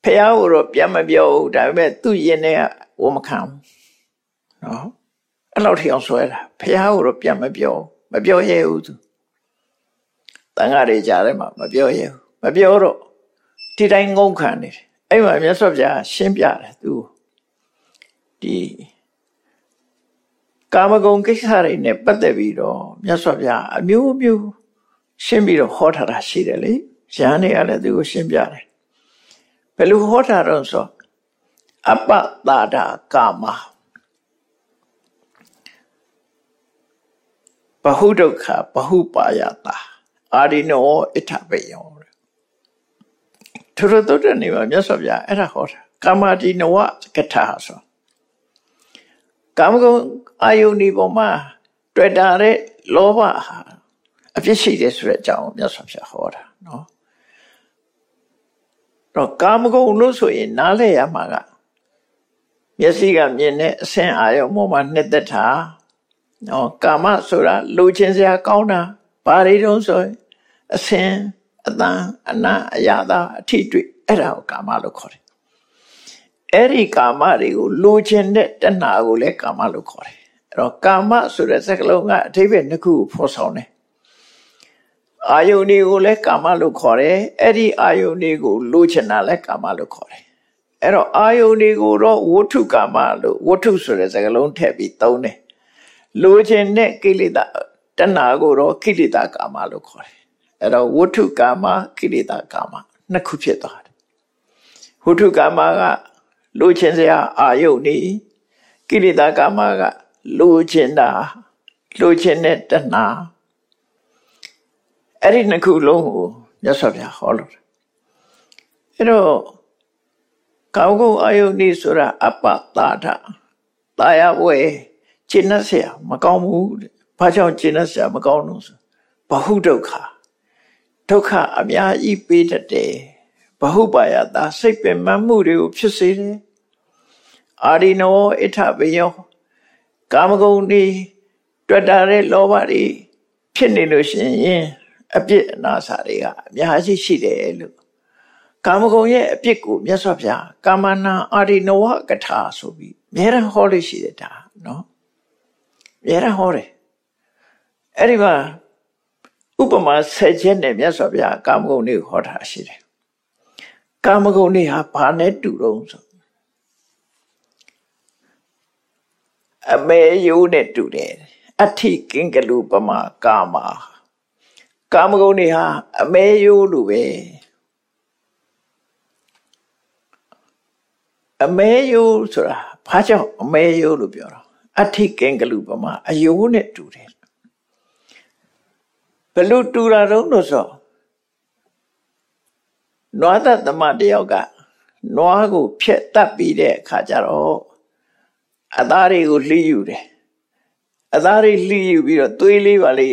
ဖះကိုတော့ပြန်မပြောဘူးဒါပေမဲ့သူ့ရင်ထဲကဝမခံဘူးနော်အဲ့လောက်ထိအောင်ဆွဲတာဖះကိုတော့ပြန်မပြောမပြောရဲဘူးသူတန်ဃာတွေကြားထဲမှာမပြောရဲဘူးမပြောတော့ဒီတိုင်းငုံခံနေတယ်အဲ့မှာမြတ်စွာဘုရားရှင်းပြတယ်သူဒီ ကာမဂုဏ်ကိစ္စတွေနဲ့ပတ်သက်ပြီးတော့မြတ်စွာဘုရားအမျိုးမျိုးရှင်းပြီးတော့ဟောထားတာရှိတယ်လေရဟန်းတွေကလည်းသူကိုရှင်းပြတယ်ဘယ်လိုဟောထားတော့ဆိုအပ္ပတာဒကာမဘဟုဒုက္ခဘဟုပါယတာအာရိနောအထပယောထို့သောတဲ့နေမှာမြတ်စွာဘုရားအဲ့ဒါဟောတာကာမတိနဝကထာဆို ကာမဂုဏ်အာယုန်ဒီပေါ်မှာတွေ့တာတဲ့လောဘဟာအပြစ်ရှိတယ်ဆိုတဲ့အကြောင်းမြတ်စွာဘုရားဟောတာနော်တော့ကာမဂုဏ်လို့ဆိုရင်နားလဲရမှာကမျက်စိကမြင်တဲ့အဆင်းအာရုံပေါ်မှာနှစ်သက်တာနော်ကာမဆိုတာလူချင်းစရာကောင်းတာဘာတွေတုံးဆိုရင်အဆင်းအတန်အနာအယတာအထိတွေ့အဲ့ဒါကိုကာမလို့ခေါ်တယ် အဲ့ဒီကာမတွေကိုလိုချင်တဲ့တဏှာကိုလည်းကာမလို့ခေါ်တယ်အဲ့တော့ကာမဆိုတဲ့စကားလုံးကအထိပ္ပယ်နှစ်ခုကိုဖော်ဆောင်တယ်အာယုန်တွေကိုလည်းကာမလို့ခေါ်တယ်အဲ့ဒီအာယုန်တွေကိုလိုချင်တာလည်းကာမလို့ခေါ်တယ်အဲ့တော့အာယုန်တွေကိုတော့ဝဋ္ထုကာမလို့ဝဋ္ထုဆိုတဲ့စကားလုံးထည့်ပြီးသုံးတယ်လိုချင်တဲ့ကိလေသာတဏှာကိုတော့ကိလေသာကာမလို့ခေါ်တယ်အဲ့တော့ဝဋ္ထုကာမကိလေသာကာမနှစ်ခုဖြစ်သွားတယ်ဝဋ္ထုကာမက လိုချင်စရာအာယုန်နေကိလေသာကာမကလိုချင်တာလိုချင်တဲ့တဏှာအဲ့ဒီနှစ်ခုလုံးကိုမြတ်စွာဘုရားဟောလို့အဲ့တော့ကောင်းကုအာယုန်နေဆိုတာအပ္ပတာထတာယဝဲကျင့်တ်เสียမကောင်းဘူးတဲ့ဘာကြောင့်ကျင့်တ်เสียမကောင်းလို့ဆိုဘဟုဒုက္ခဒုက္ခအများကြီးပေးတတ်တယ် ဘဟုပါယတာစိတ်ပင်မမှုတွေကိုဖြစ်စေတယ်အာရိနောအထဘယောကာမဂုဏ်တွေတွေ့တာတဲ့လောဘတွေဖြစ်နေလို့ရှိရင်အပြစ်အနာစာတွေကအများကြီးရှိတယ်လို့ကာမဂုဏ်ရဲ့အပြစ်ကိုမြတ်စွာဘုရားကာမနာအာရိနဝကထာဆိုပြီးအများရန်ဟောလို့ရှိတယ်ဒါနော်အများရန်ဟောတယ်အဲ့ဒီမှာဥပမာဆက်ချက်နဲ့မြတ်စွာဘုရားကာမဂုဏ်တွေကိုဟောတာရှိတယ် ကာမဂုဏ်တွေဟာဘာနဲ့တူတော့ဆိုအမေယိုးနဲ့တူတယ်အဋ္ဌိကင်္ဂလူပမာကာမကာမဂုဏ်တွေဟာအမေယိုးလိုပဲအမေယိုးဆိုတာဘာကြောင့်အမေယိုးလို့ပြောတော့အဋ္ဌိကင်္ဂလူပမာအယိုးနဲ့တူတယ်ဘလို့တူတာတော့လို့ဆို နွားသက်သမတယောက်ကနွားကိုဖျက်တတ်ပြီးတဲ့အခါကျတော့အသားတွေကိုလှီးယူတယ်အသားတွေလှီးယူပြီးတော့သွေးလေးပါလေ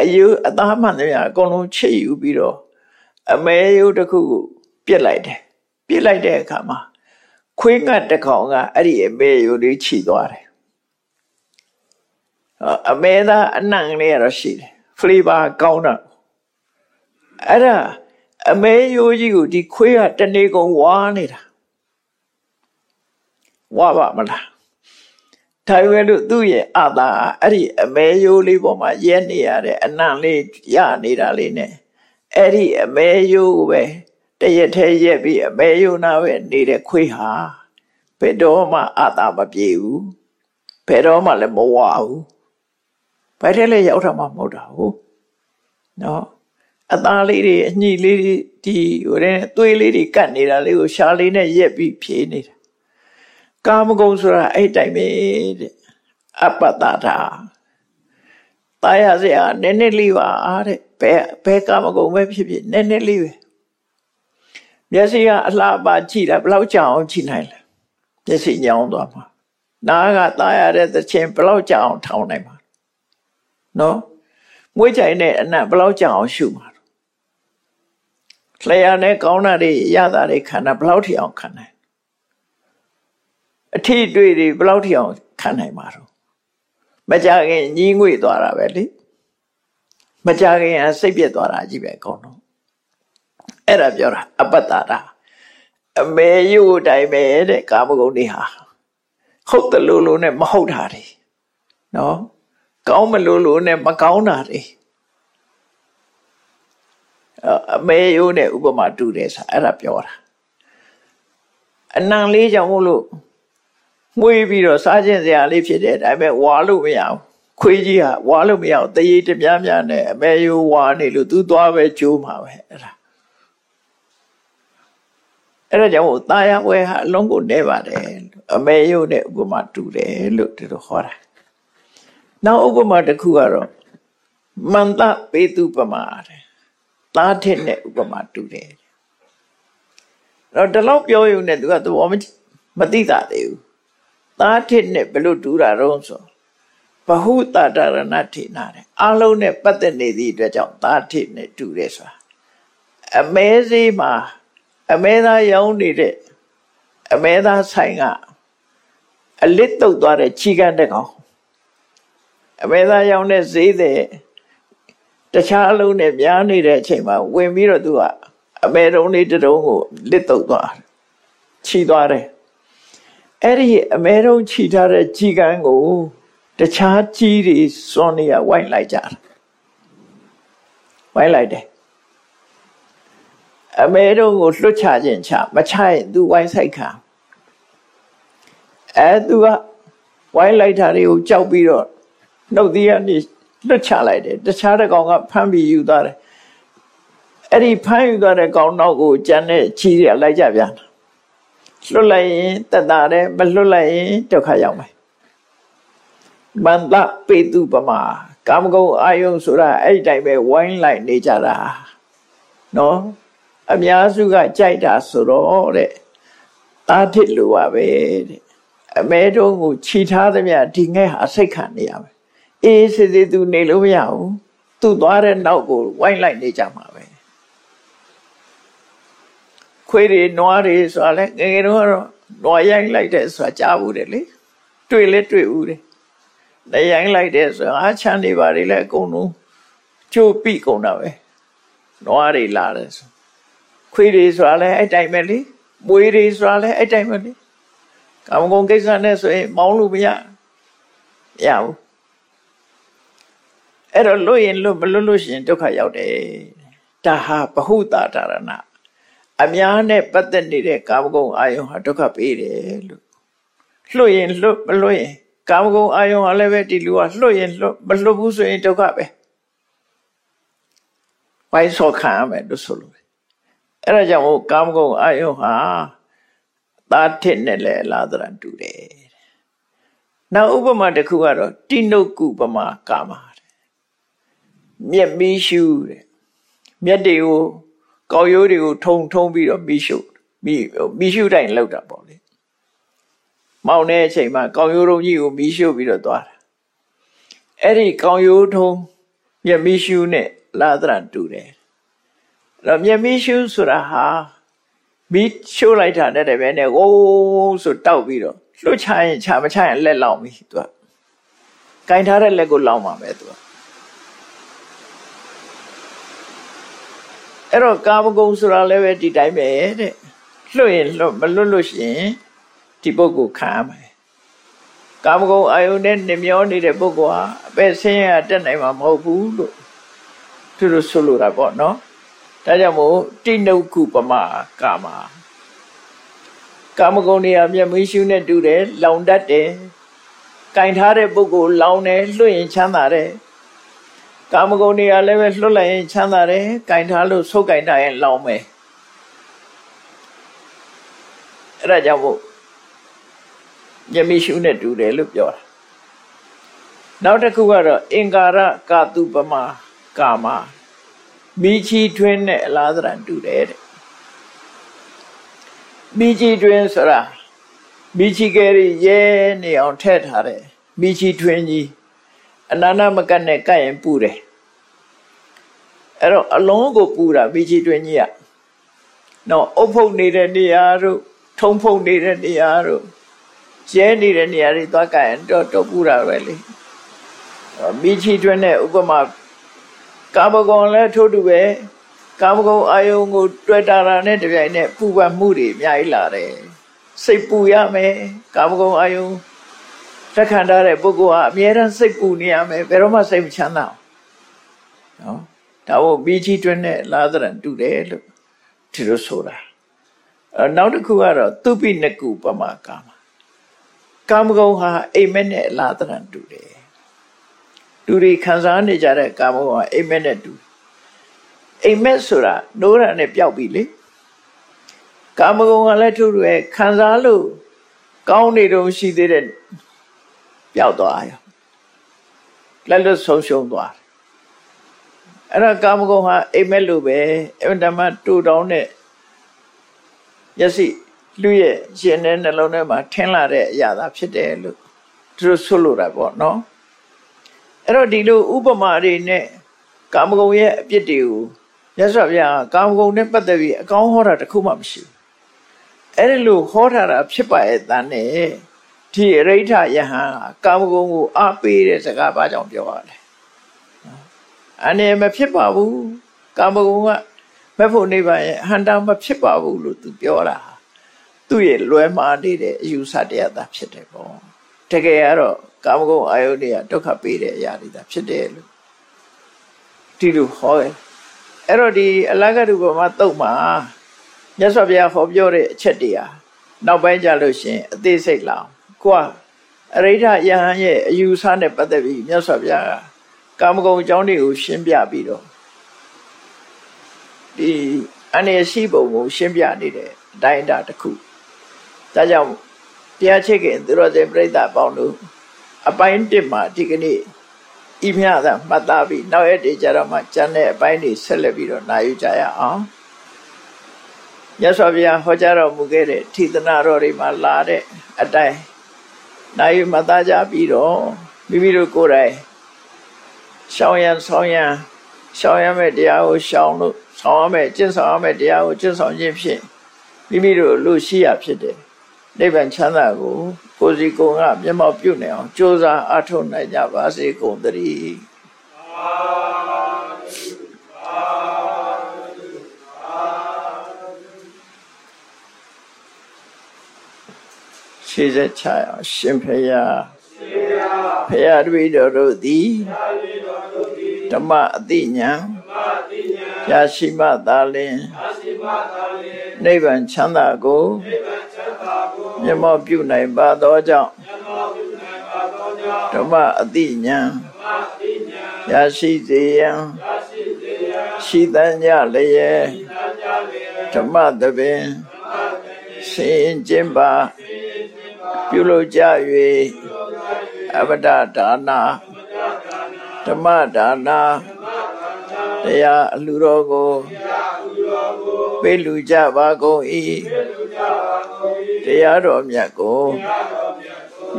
အယူအသားမှန်တယ်အကုန်လုံးချိတ်ယူပြီးတော့အမဲယုတ်တစ်ခုကိုပြစ်လိုက်တယ်ပြစ်လိုက်တဲ့အခါမှာခွေးငတ်တစ်ကောင်ကအဲ့ဒီအမဲယုတ်လေးခြိသွားတယ်အမဲသားအနံ့လေးရတော့ရှိတယ် flavor ကောင်းတာအဲ့ဒါ အမဲရိုးကြီးကိုဒီခွေးကတနေကုန်ဝါနေတာဝါပါမလားဒါပေမဲ့လို့သူ့ရဲ့အာသာအဲ့ဒီအမဲရိုးလေးပေါ်မှာရဲနေရတဲ့အနံ့လေးရနေတာလေးနဲ့အဲ့ဒီအမဲရိုးကိုပဲတရက်ထဲရက်ပြီးအမဲရိုးနာပဲနေတဲ့ခွေးဟာဘယ်တော့မှအာသာမပြေဘူးဘယ်တော့မှလည်းမဝဘူးဘယ်ထဲလဲရောက်တာမှမဟုတ်တာဟုတ်နော် အသားလေးတွေအညှိလေးတွေဒီဟိုတဲ့သွေးလေးတွေကတ်နေတာလေးကိုရှားလေးနဲ့ရက်ပြီးဖြေးနေတာကာမဂုဏ်ဆိုတာအဲ့တိုင်ပဲတဲ့အပ္ပတတာတာရစရာနည်းနည်းလေးပါတဲ့ဘယ်ဘယ်ကာမဂုဏ်ပဲဖြစ်ဖြစ်နည်းနည်းလေးပဲမျက်စိကအလှပကြည့်တာဘယ်လောက်ကြာအောင်ကြည့်နိုင်လဲမျက်စိညောင်းသွားမှာနားကတာရတဲ့သချင်းဘယ်လောက်ကြာအောင်ထောင်နိုင်မှာနော်မွေးကြိုင်တဲ့အနံ့ဘယ်လောက်ကြာအောင်ရှုမှာ လျှာနဲ့ကောင်းတာတွေရတာတွေခံတာဘယ်လောက်ထိအောင်ခံနိုင်အထီးတွေ့တွေဘယ်လောက်ထိအောင်ခံနိုင်မှာတော့မကြခင်ညီးငွေသွားတာပဲလေမကြခင်အစိတ်ပြက်သွားတာကြီးပဲအကုန်လုံးအဲ့ဒါပြောတာအပတ္တာတာအမေယုတိုင်းပဲတဲ့ကာမဂုဏ်တွေဟာဟုတ်တယ်လို့လို့နဲ့မဟုတ်တာတွေနော်ကောင်းမလို့လို့နဲ့မကောင်းတာတွေ အမေယိုးနဲ့ဥပမာတူတယ်ဆိုအဲ့ဒါပြောတာအနံလေးကြောင့်မို့လို့မွေးပြီးတော့စားခြင်းစရာလေးဖြစ်တယ်ဒါပေမဲ့ဝါလို့မရဘူးခွေးကြီးဟာဝါလို့မရဘူးတရေတပြားများနဲ့အမေယိုးဝါနေလို့သူသွားပဲကြိုးမှာပဲအဲ့ဒါအဲ့ဒါကြောင့်တာယာဝဲဟာအလုံးကိုနေပါတယ်အမေယိုးနဲ့ဥပမာတူတယ်လို့ဒီလိုဟောတာနောက်ဥပမာတစ်ခုကတော့မန္တပေတုပမာတဲ့ သားထက်နဲ့ဥပမာတူတယ်တော့ဒီလောက်ပြောရုံနဲ့သူကသဘောမသိတာသေးဘူးသားထက်နဲ့ဘယ်လိုတူတာတော့ဆိုဘဟုတာတရဏထေနာတဲ့အလုံးနဲ့ပတ်သက်နေသည့်အတွက်ကြောင့်သားထက်နဲ့တူတယ်ဆိုတာအမဲစေးမှာအမဲသားရောင်းနေတဲ့အမဲသားဆိုင်ကအလစ်တုတ်သွားတဲ့ခြိကန်တဲ့ကောင်အမဲသားရောင်းတဲ့ဈေးတဲ့ တခြားအလုံးနဲ့များနေတဲ့အချိန်မှာဝင်ပြီးတော့သူကအမေတုံးလေးတုံးကိုလစ်တုပ်သွားခြိသွားတယ်အဲ့ဒီအမေတုံးခြိထားတဲ့ကြီးကန်းကိုတခြားကြီးတွေစွန်နေရဝိုင်းလိုက်ကြတယ်ဝိုင်းလိုက်တယ်အမေတုံးကိုလွတ်ချခြင်းချမချရင်သူဝိုင်းဆိုင်ခံအဲသူကဝိုင်းလိုက်တာတွေကိုကြောက်ပြီးတော့နှုတ်သီးကနေ လွတ်ချလိုက်တယ်တခြားတစ်ကောင်ကဖမ်းပြီးယူသွားတယ်အဲ့ဒီဖမ်းယူသွားတဲ့ကောင်နောက်ကိုကြံတဲ့ချီးရလိုက်ကြပြန်လွတ်လိုက်ရင်တတတယ်မလွတ်လိုက်ရင်ဒုက္ခရောက်မယ်မန္တပေတုပမာကာမဂုဏ်အာယုံဆိုတာအဲ့ဒီတိုင်းပဲဝိုင်းလိုက်နေကြတာနော်အများစုကကြိုက်တာဆိုတော့တဲ့တားဖြစ်လို့ပါပဲတဲ့အမဲတုံးကိုခြိထားသမျှဒီငဲ့ဟာစိတ်ခံနေရမယ် အေးစစ်စစ်သူနေလို့မရဘူးသူ့သွားတဲ့နောက်ကိုဝိုင်းလိုက်နေကြမှာပဲခွေးတွေနွားတွေဆိုတာလဲငယ်ငယ်တော့နွားရိုင်းလိုက်တဲ့ဆိုတာကြားဘူးတယ်လေတွေ့လဲတွေ့ဘူးတယ်လက်ရိုင်းလိုက်တဲ့ဆိုတာအချမ်းတွေပါလေလဲအကုန်လုံးကျိုးပိကုန်တာပဲနွားတွေလာတယ်ဆိုခွေးတွေဆိုတာလဲအဲ့တိုင်ပဲလေမွေးတွေဆိုတာလဲအဲ့တိုင်ပဲလေကာမဂုဏ်ကိစ္စနဲ့ဆိုရင်မောင်းလို့မရမရဘူး အဲ့တော့လွတ်ရင်လွတ်မလွတ်လို့ရှိရင်ဒုက္ခရောက်တယ်ဒါဟာဘဟုတာဒါရဏအများနဲ့ပတ်သက်နေတဲ့ကာမဂုဏ်အာယုံဟာဒုက္ခပေးတယ်လို့လွတ်ရင်လွတ်မလွတ်ရင်ကာမဂုဏ်အာယုံဟာလည်းပဲဒီလူကလွတ်ရင်လွတ်မလွတ်ဘူးဆိုရင်ဒုက္ခပဲဝိုင်းဆော့ခံရမယ်လို့ဆိုလို့အဲ့ဒါကြောင့်ကာမဂုဏ်အာယုံဟာသာထစ်နဲ့လည်းလာသရံတူတယ်နောက်ဥပမာတစ်ခုကတော့တိနုကုပမာကာမ မြက်မီးရှူတဲ့မြက်တွေကိုကောက်ရိုးတွေကိုထုံထုံပြီးတော့မီးရှုမီးမီးရှုတိုင်းလောက်တာပေါ့လေမောင်တဲ့အချိန်မှာကောက်ရိုးတုံးကြီးကိုမီးရှုပြီးတော့သွားတာအဲ့ဒီကောက်ရိုးထုံးမြက်မီးရှုနဲ့လာသရတူတယ်အဲ့တော့မြက်မီးရှုဆိုတာဟာမီးရှို့လိုက်တာတဲ့ပဲနဲ့ဝိုးဆိုတောက်ပြီးတော့လွတ်ချရင်ချမချရင်လက်လောင်ပြီသူကကင်ထားတဲ့လက်ကိုလောင်ပါပဲသူက အဲ့တော့ကာမဂုဏ်ဆိုတာလည်းပဲဒီတိုင်းပဲတဲ့လွတ်ရင်လွတ်မလွတ်လို့ရှိရင်ဒီပုဂ္ဂိုလ်ခံရမယ်ကာမဂုဏ်အာယုန်နဲ့နှမျောနေတဲ့ပုဂ္ဂိုလ်ဟာအပဲဆင်းရဲတက်နိုင်မှာမဟုတ်ဘူးလို့သူတို့ဆိုလိုတာပေါ့နော်ဒါကြောင့်မို့တိနုကုပမာကာမကာမဂုဏ်တွေအမျက်မွေးရှုနဲ့တူတယ်လောင်တတ်တယ်ကင်ထားတဲ့ပုဂ္ဂိုလ်လောင်တယ်လွတ်ရင်ချမ်းသာတယ် ကာမဂုဏ်တွေကလည်းပဲလွတ်လိုက်ရင်ချမ်းသာတယ်ကင်ထားလို့ဆုတ်ကင်ထားရင်လောင်မယ်အဲ့ဒါကြောင့်မို့ယမိရှုနဲ့တူတယ်လို့ပြောတာနောက်တစ်ခုကတော့အင်္ကာရကာတုပမာကာမမိချီထွင်းနဲ့အလားသဏ္ဍာန်တူတယ်တဲ့မိချီထွင်းဆိုတာမိချီကလေးရဲနေအောင်ထည့်ထားတယ်မိချီထွင်းကြီး အနာနာမကတ်နဲ့ကတ်ရင်ပူတယ်အဲ့တော့အလုံးကိုပူတာမိချီထွင်းကြီးကနော်အုပ်ဖုတ်နေတဲ့နေရာတို့ထုံဖုတ်နေတဲ့နေရာတို့ကျဲနေတဲ့နေရာတွေသွားကတ်ရင်တော့တော့ပူတာပဲလေမိချီထွင်းနဲ့ဥပမာကာမဂုဏ်လည်းထို့တူပဲကာမဂုဏ်အာယုံကို တွေ့တာတာနဲ့တပြိုင်နက်ပူပန်မှုတွေအများကြီးလာတယ်စိတ်ပူရမယ်ကာမဂုဏ်အာယုံ သက်ခံထားတဲ့ပုဂ္ဂိုလ်ဟာအမြဲတမ်းစိတ်ပူနေရမယ်ဘယ်တော့မှစိတ်မချမ်းသာနော်ဒါကိုဘီကြီးတွင်းနဲ့လာသရံတူတယ်လို့ဒီလိုဆိုတာအဲနောက်တစ်ခုကတော့သူပိနကုပမာကာမကာမဂုဏ်ဟာအိမ်မက်နဲ့လာသရံတူတယ်လူတွေခံစားနေကြတဲ့ကာမဂုဏ်ဟာအိမ်မက်နဲ့တူအိမ်မက်ဆိုတာနိုးရနဲ့ပျောက်ပြီလေကာမဂုဏ်ကလည်းထုရဲခံစားလို့ကောင်းနေတုံးရှိသေးတဲ့ ပျောက်သွားရောလက်လွတ်ဆုံးရှုံးသွားအဲ့တော့ကာမဂုဏ်ဟာအိမ်မက်လို့ပဲအမှန်တမ်းတူတောင်းတဲ့မျက်စိလူရဲ့ရှင်တဲ့နှလုံးထဲမှာထင်းလာတဲ့အရာသာဖြစ်တယ်လို့သူတို့ဆိုလိုတာပေါ့နော်အဲ့တော့ဒီလိုဥပမာတွေနဲ့ကာမဂုဏ်ရဲ့အပြစ်တွေကိုမြတ်စွာဘုရားကာမဂုဏ်နဲ့ပတ်သက်ပြီးအကောင်းဟောတာတခုမှမရှိဘူးအဲ့ဒီလိုဟောထားတာဖြစ်ပါရဲ့တန်နဲ့ ဒီအရိဋ္ဌယဟန်ကာမဂုဏ်ကိုအားပေးတဲ့စကားဘာကြောင့်ပြောရလဲအနေမဖြစ်ပါဘူးကာမဂုဏ်ကမဖို့နေပါရဲ့ဟန္တာမဖြစ်ပါဘူးလို့သူပြောတာသူ့ရဲ့လွယ်မှားနေတဲ့အယူဆတရားသာဖြစ်တယ်ပေါ့တကယ်ကတော့ကာမဂုဏ်အာယုန်တွေကဒုက္ခပေးတဲ့အရာတွေသာဖြစ်တယ်လို့ဒီလိုဟောတယ်အဲ့တော့ဒီအလကတုပမာတုတ်မှာမြတ်စွာဘုရားဟောပြောတဲ့အချက်တွေဟာနောက်ပိုင်းကြလို့ရှင်အသေးစိတ်လောက် ကိုကအရိဋ္ဌယဟန်ရဲ့အယူဆနဲ့ပတ်သက်ပြီးမြတ်စွာဘုရားကကာမဂုဏ်အကြောင်းတွေကိုရှင်းပြပြီးတော့ဒီအနေရှိပုံကိုရှင်းပြနေတဲ့အတိုင်းအတာတစ်ခုဒါကြောင့်တရားချစ်ခင်သူတော်စင်ပြိဿပေါင်းတို့အပိုင်းတစ်မှာဒီကနေ့ဤမြသာမှတ်သားပြီးနောက်ရက်တွေကျတော့မှကျန်တဲ့အပိုင်းတွေဆက်လက်ပြီးတော့နာယူကြရအောင်မြတ်စွာဘုရားဟောကြားတော်မူခဲ့တဲ့ထိသနာတော်တွေမှာလာတဲ့အတိုင်း နာယူမှတ်သားကြပြီးတော့မိမိတို့ကိုယ်တိုင်ရှောင်းရန်ဆောင်းရန်ရှောင်းရမယ့်တရားကိုရှောင်းလို့ဆောင်းရမယ့်ကျင့်ဆောင်ရမယ့်တရားကိုကျင့်ဆောင်ခြင်းဖြင့်မိမိတို့လူရှိရဖြစ်တယ်နိဗ္ဗာန်ချမ်းသာကို ကိုယ်စီကိုယ်ကမျက်မှောက်ပြုနေအောင်ကြိုးစားအားထုတ်နိုင်ကြပါစေကုန်သတည်း ရှိစေချာရှင်ဖေယဖေယတပိတော်တို့သည်ဓမ္မအတိညာရရှိမှသာလင်နိဗ္ဗာန်ချမ်းသာကိုမျက်မှောက်ပြုနိုင်ပါသောကြောင့်ဓမ္မအတိညာရရှိစေရန်ရှိတန်ကြလျက်ဓမ္မသဘင်ဆင်ကျင်ပါ ပြုလုပ်ကြ၍အပဒဒါနာဓမ္မဒါနာတရားအလှတော်ကိုပေးလူကြပါကုန်၏တရားတော်မြတ်ကို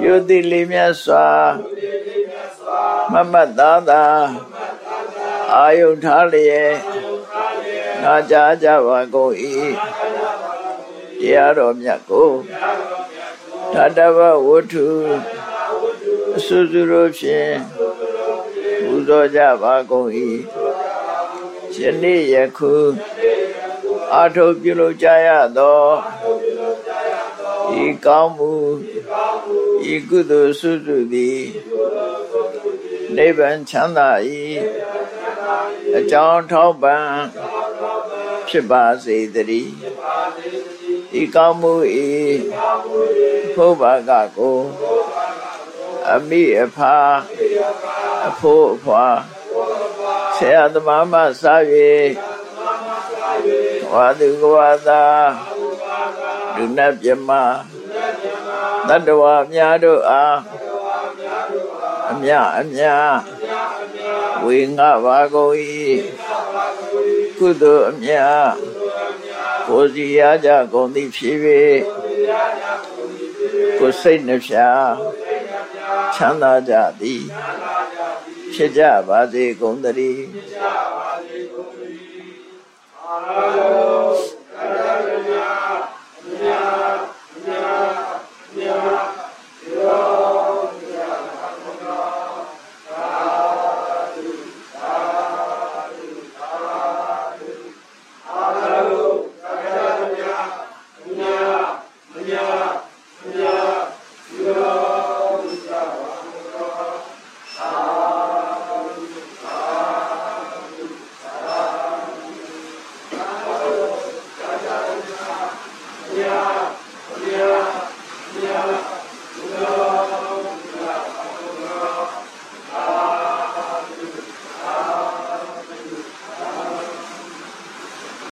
ယုတိလေးမြတ်စွာမမတ်သားသာအာယုထားလျက်နာကြားကြပါကုန်၏တရားတော်မြတ်ကို တတဝဝတ္ထုအစွစုတို့ဖြင့်ပူဇော်ကြပါကုန်၏ယနေ့ယခုအာထုပြုလုပ်ကြရသောဤကောင်းမှုဤကုသိုလ်စုစုသည်နိဗ္ဗာန်ချမ်းသာ၏အကြောင်းထောက်ပံ့ဖြစ်ပါစေတည်း ဤကောင်းမှုဤဘုဘာကကိုအမိအဖာအဖိုးအဖွာဆရာသမားမစား၍ဝါသူကဝါသာဒုနတ်မြမတတ္တဝါများတို့အားအမြအမြဝေငါပါကုန်၏ကုသိုလ်အမြ ကိုစီရကြကုန်သည်ဖြစ်၍ကိုစိတ်နှဖျားချမ်းသာကြသည်ဖြစ်ကြပါစေကုန်သတည်းအာ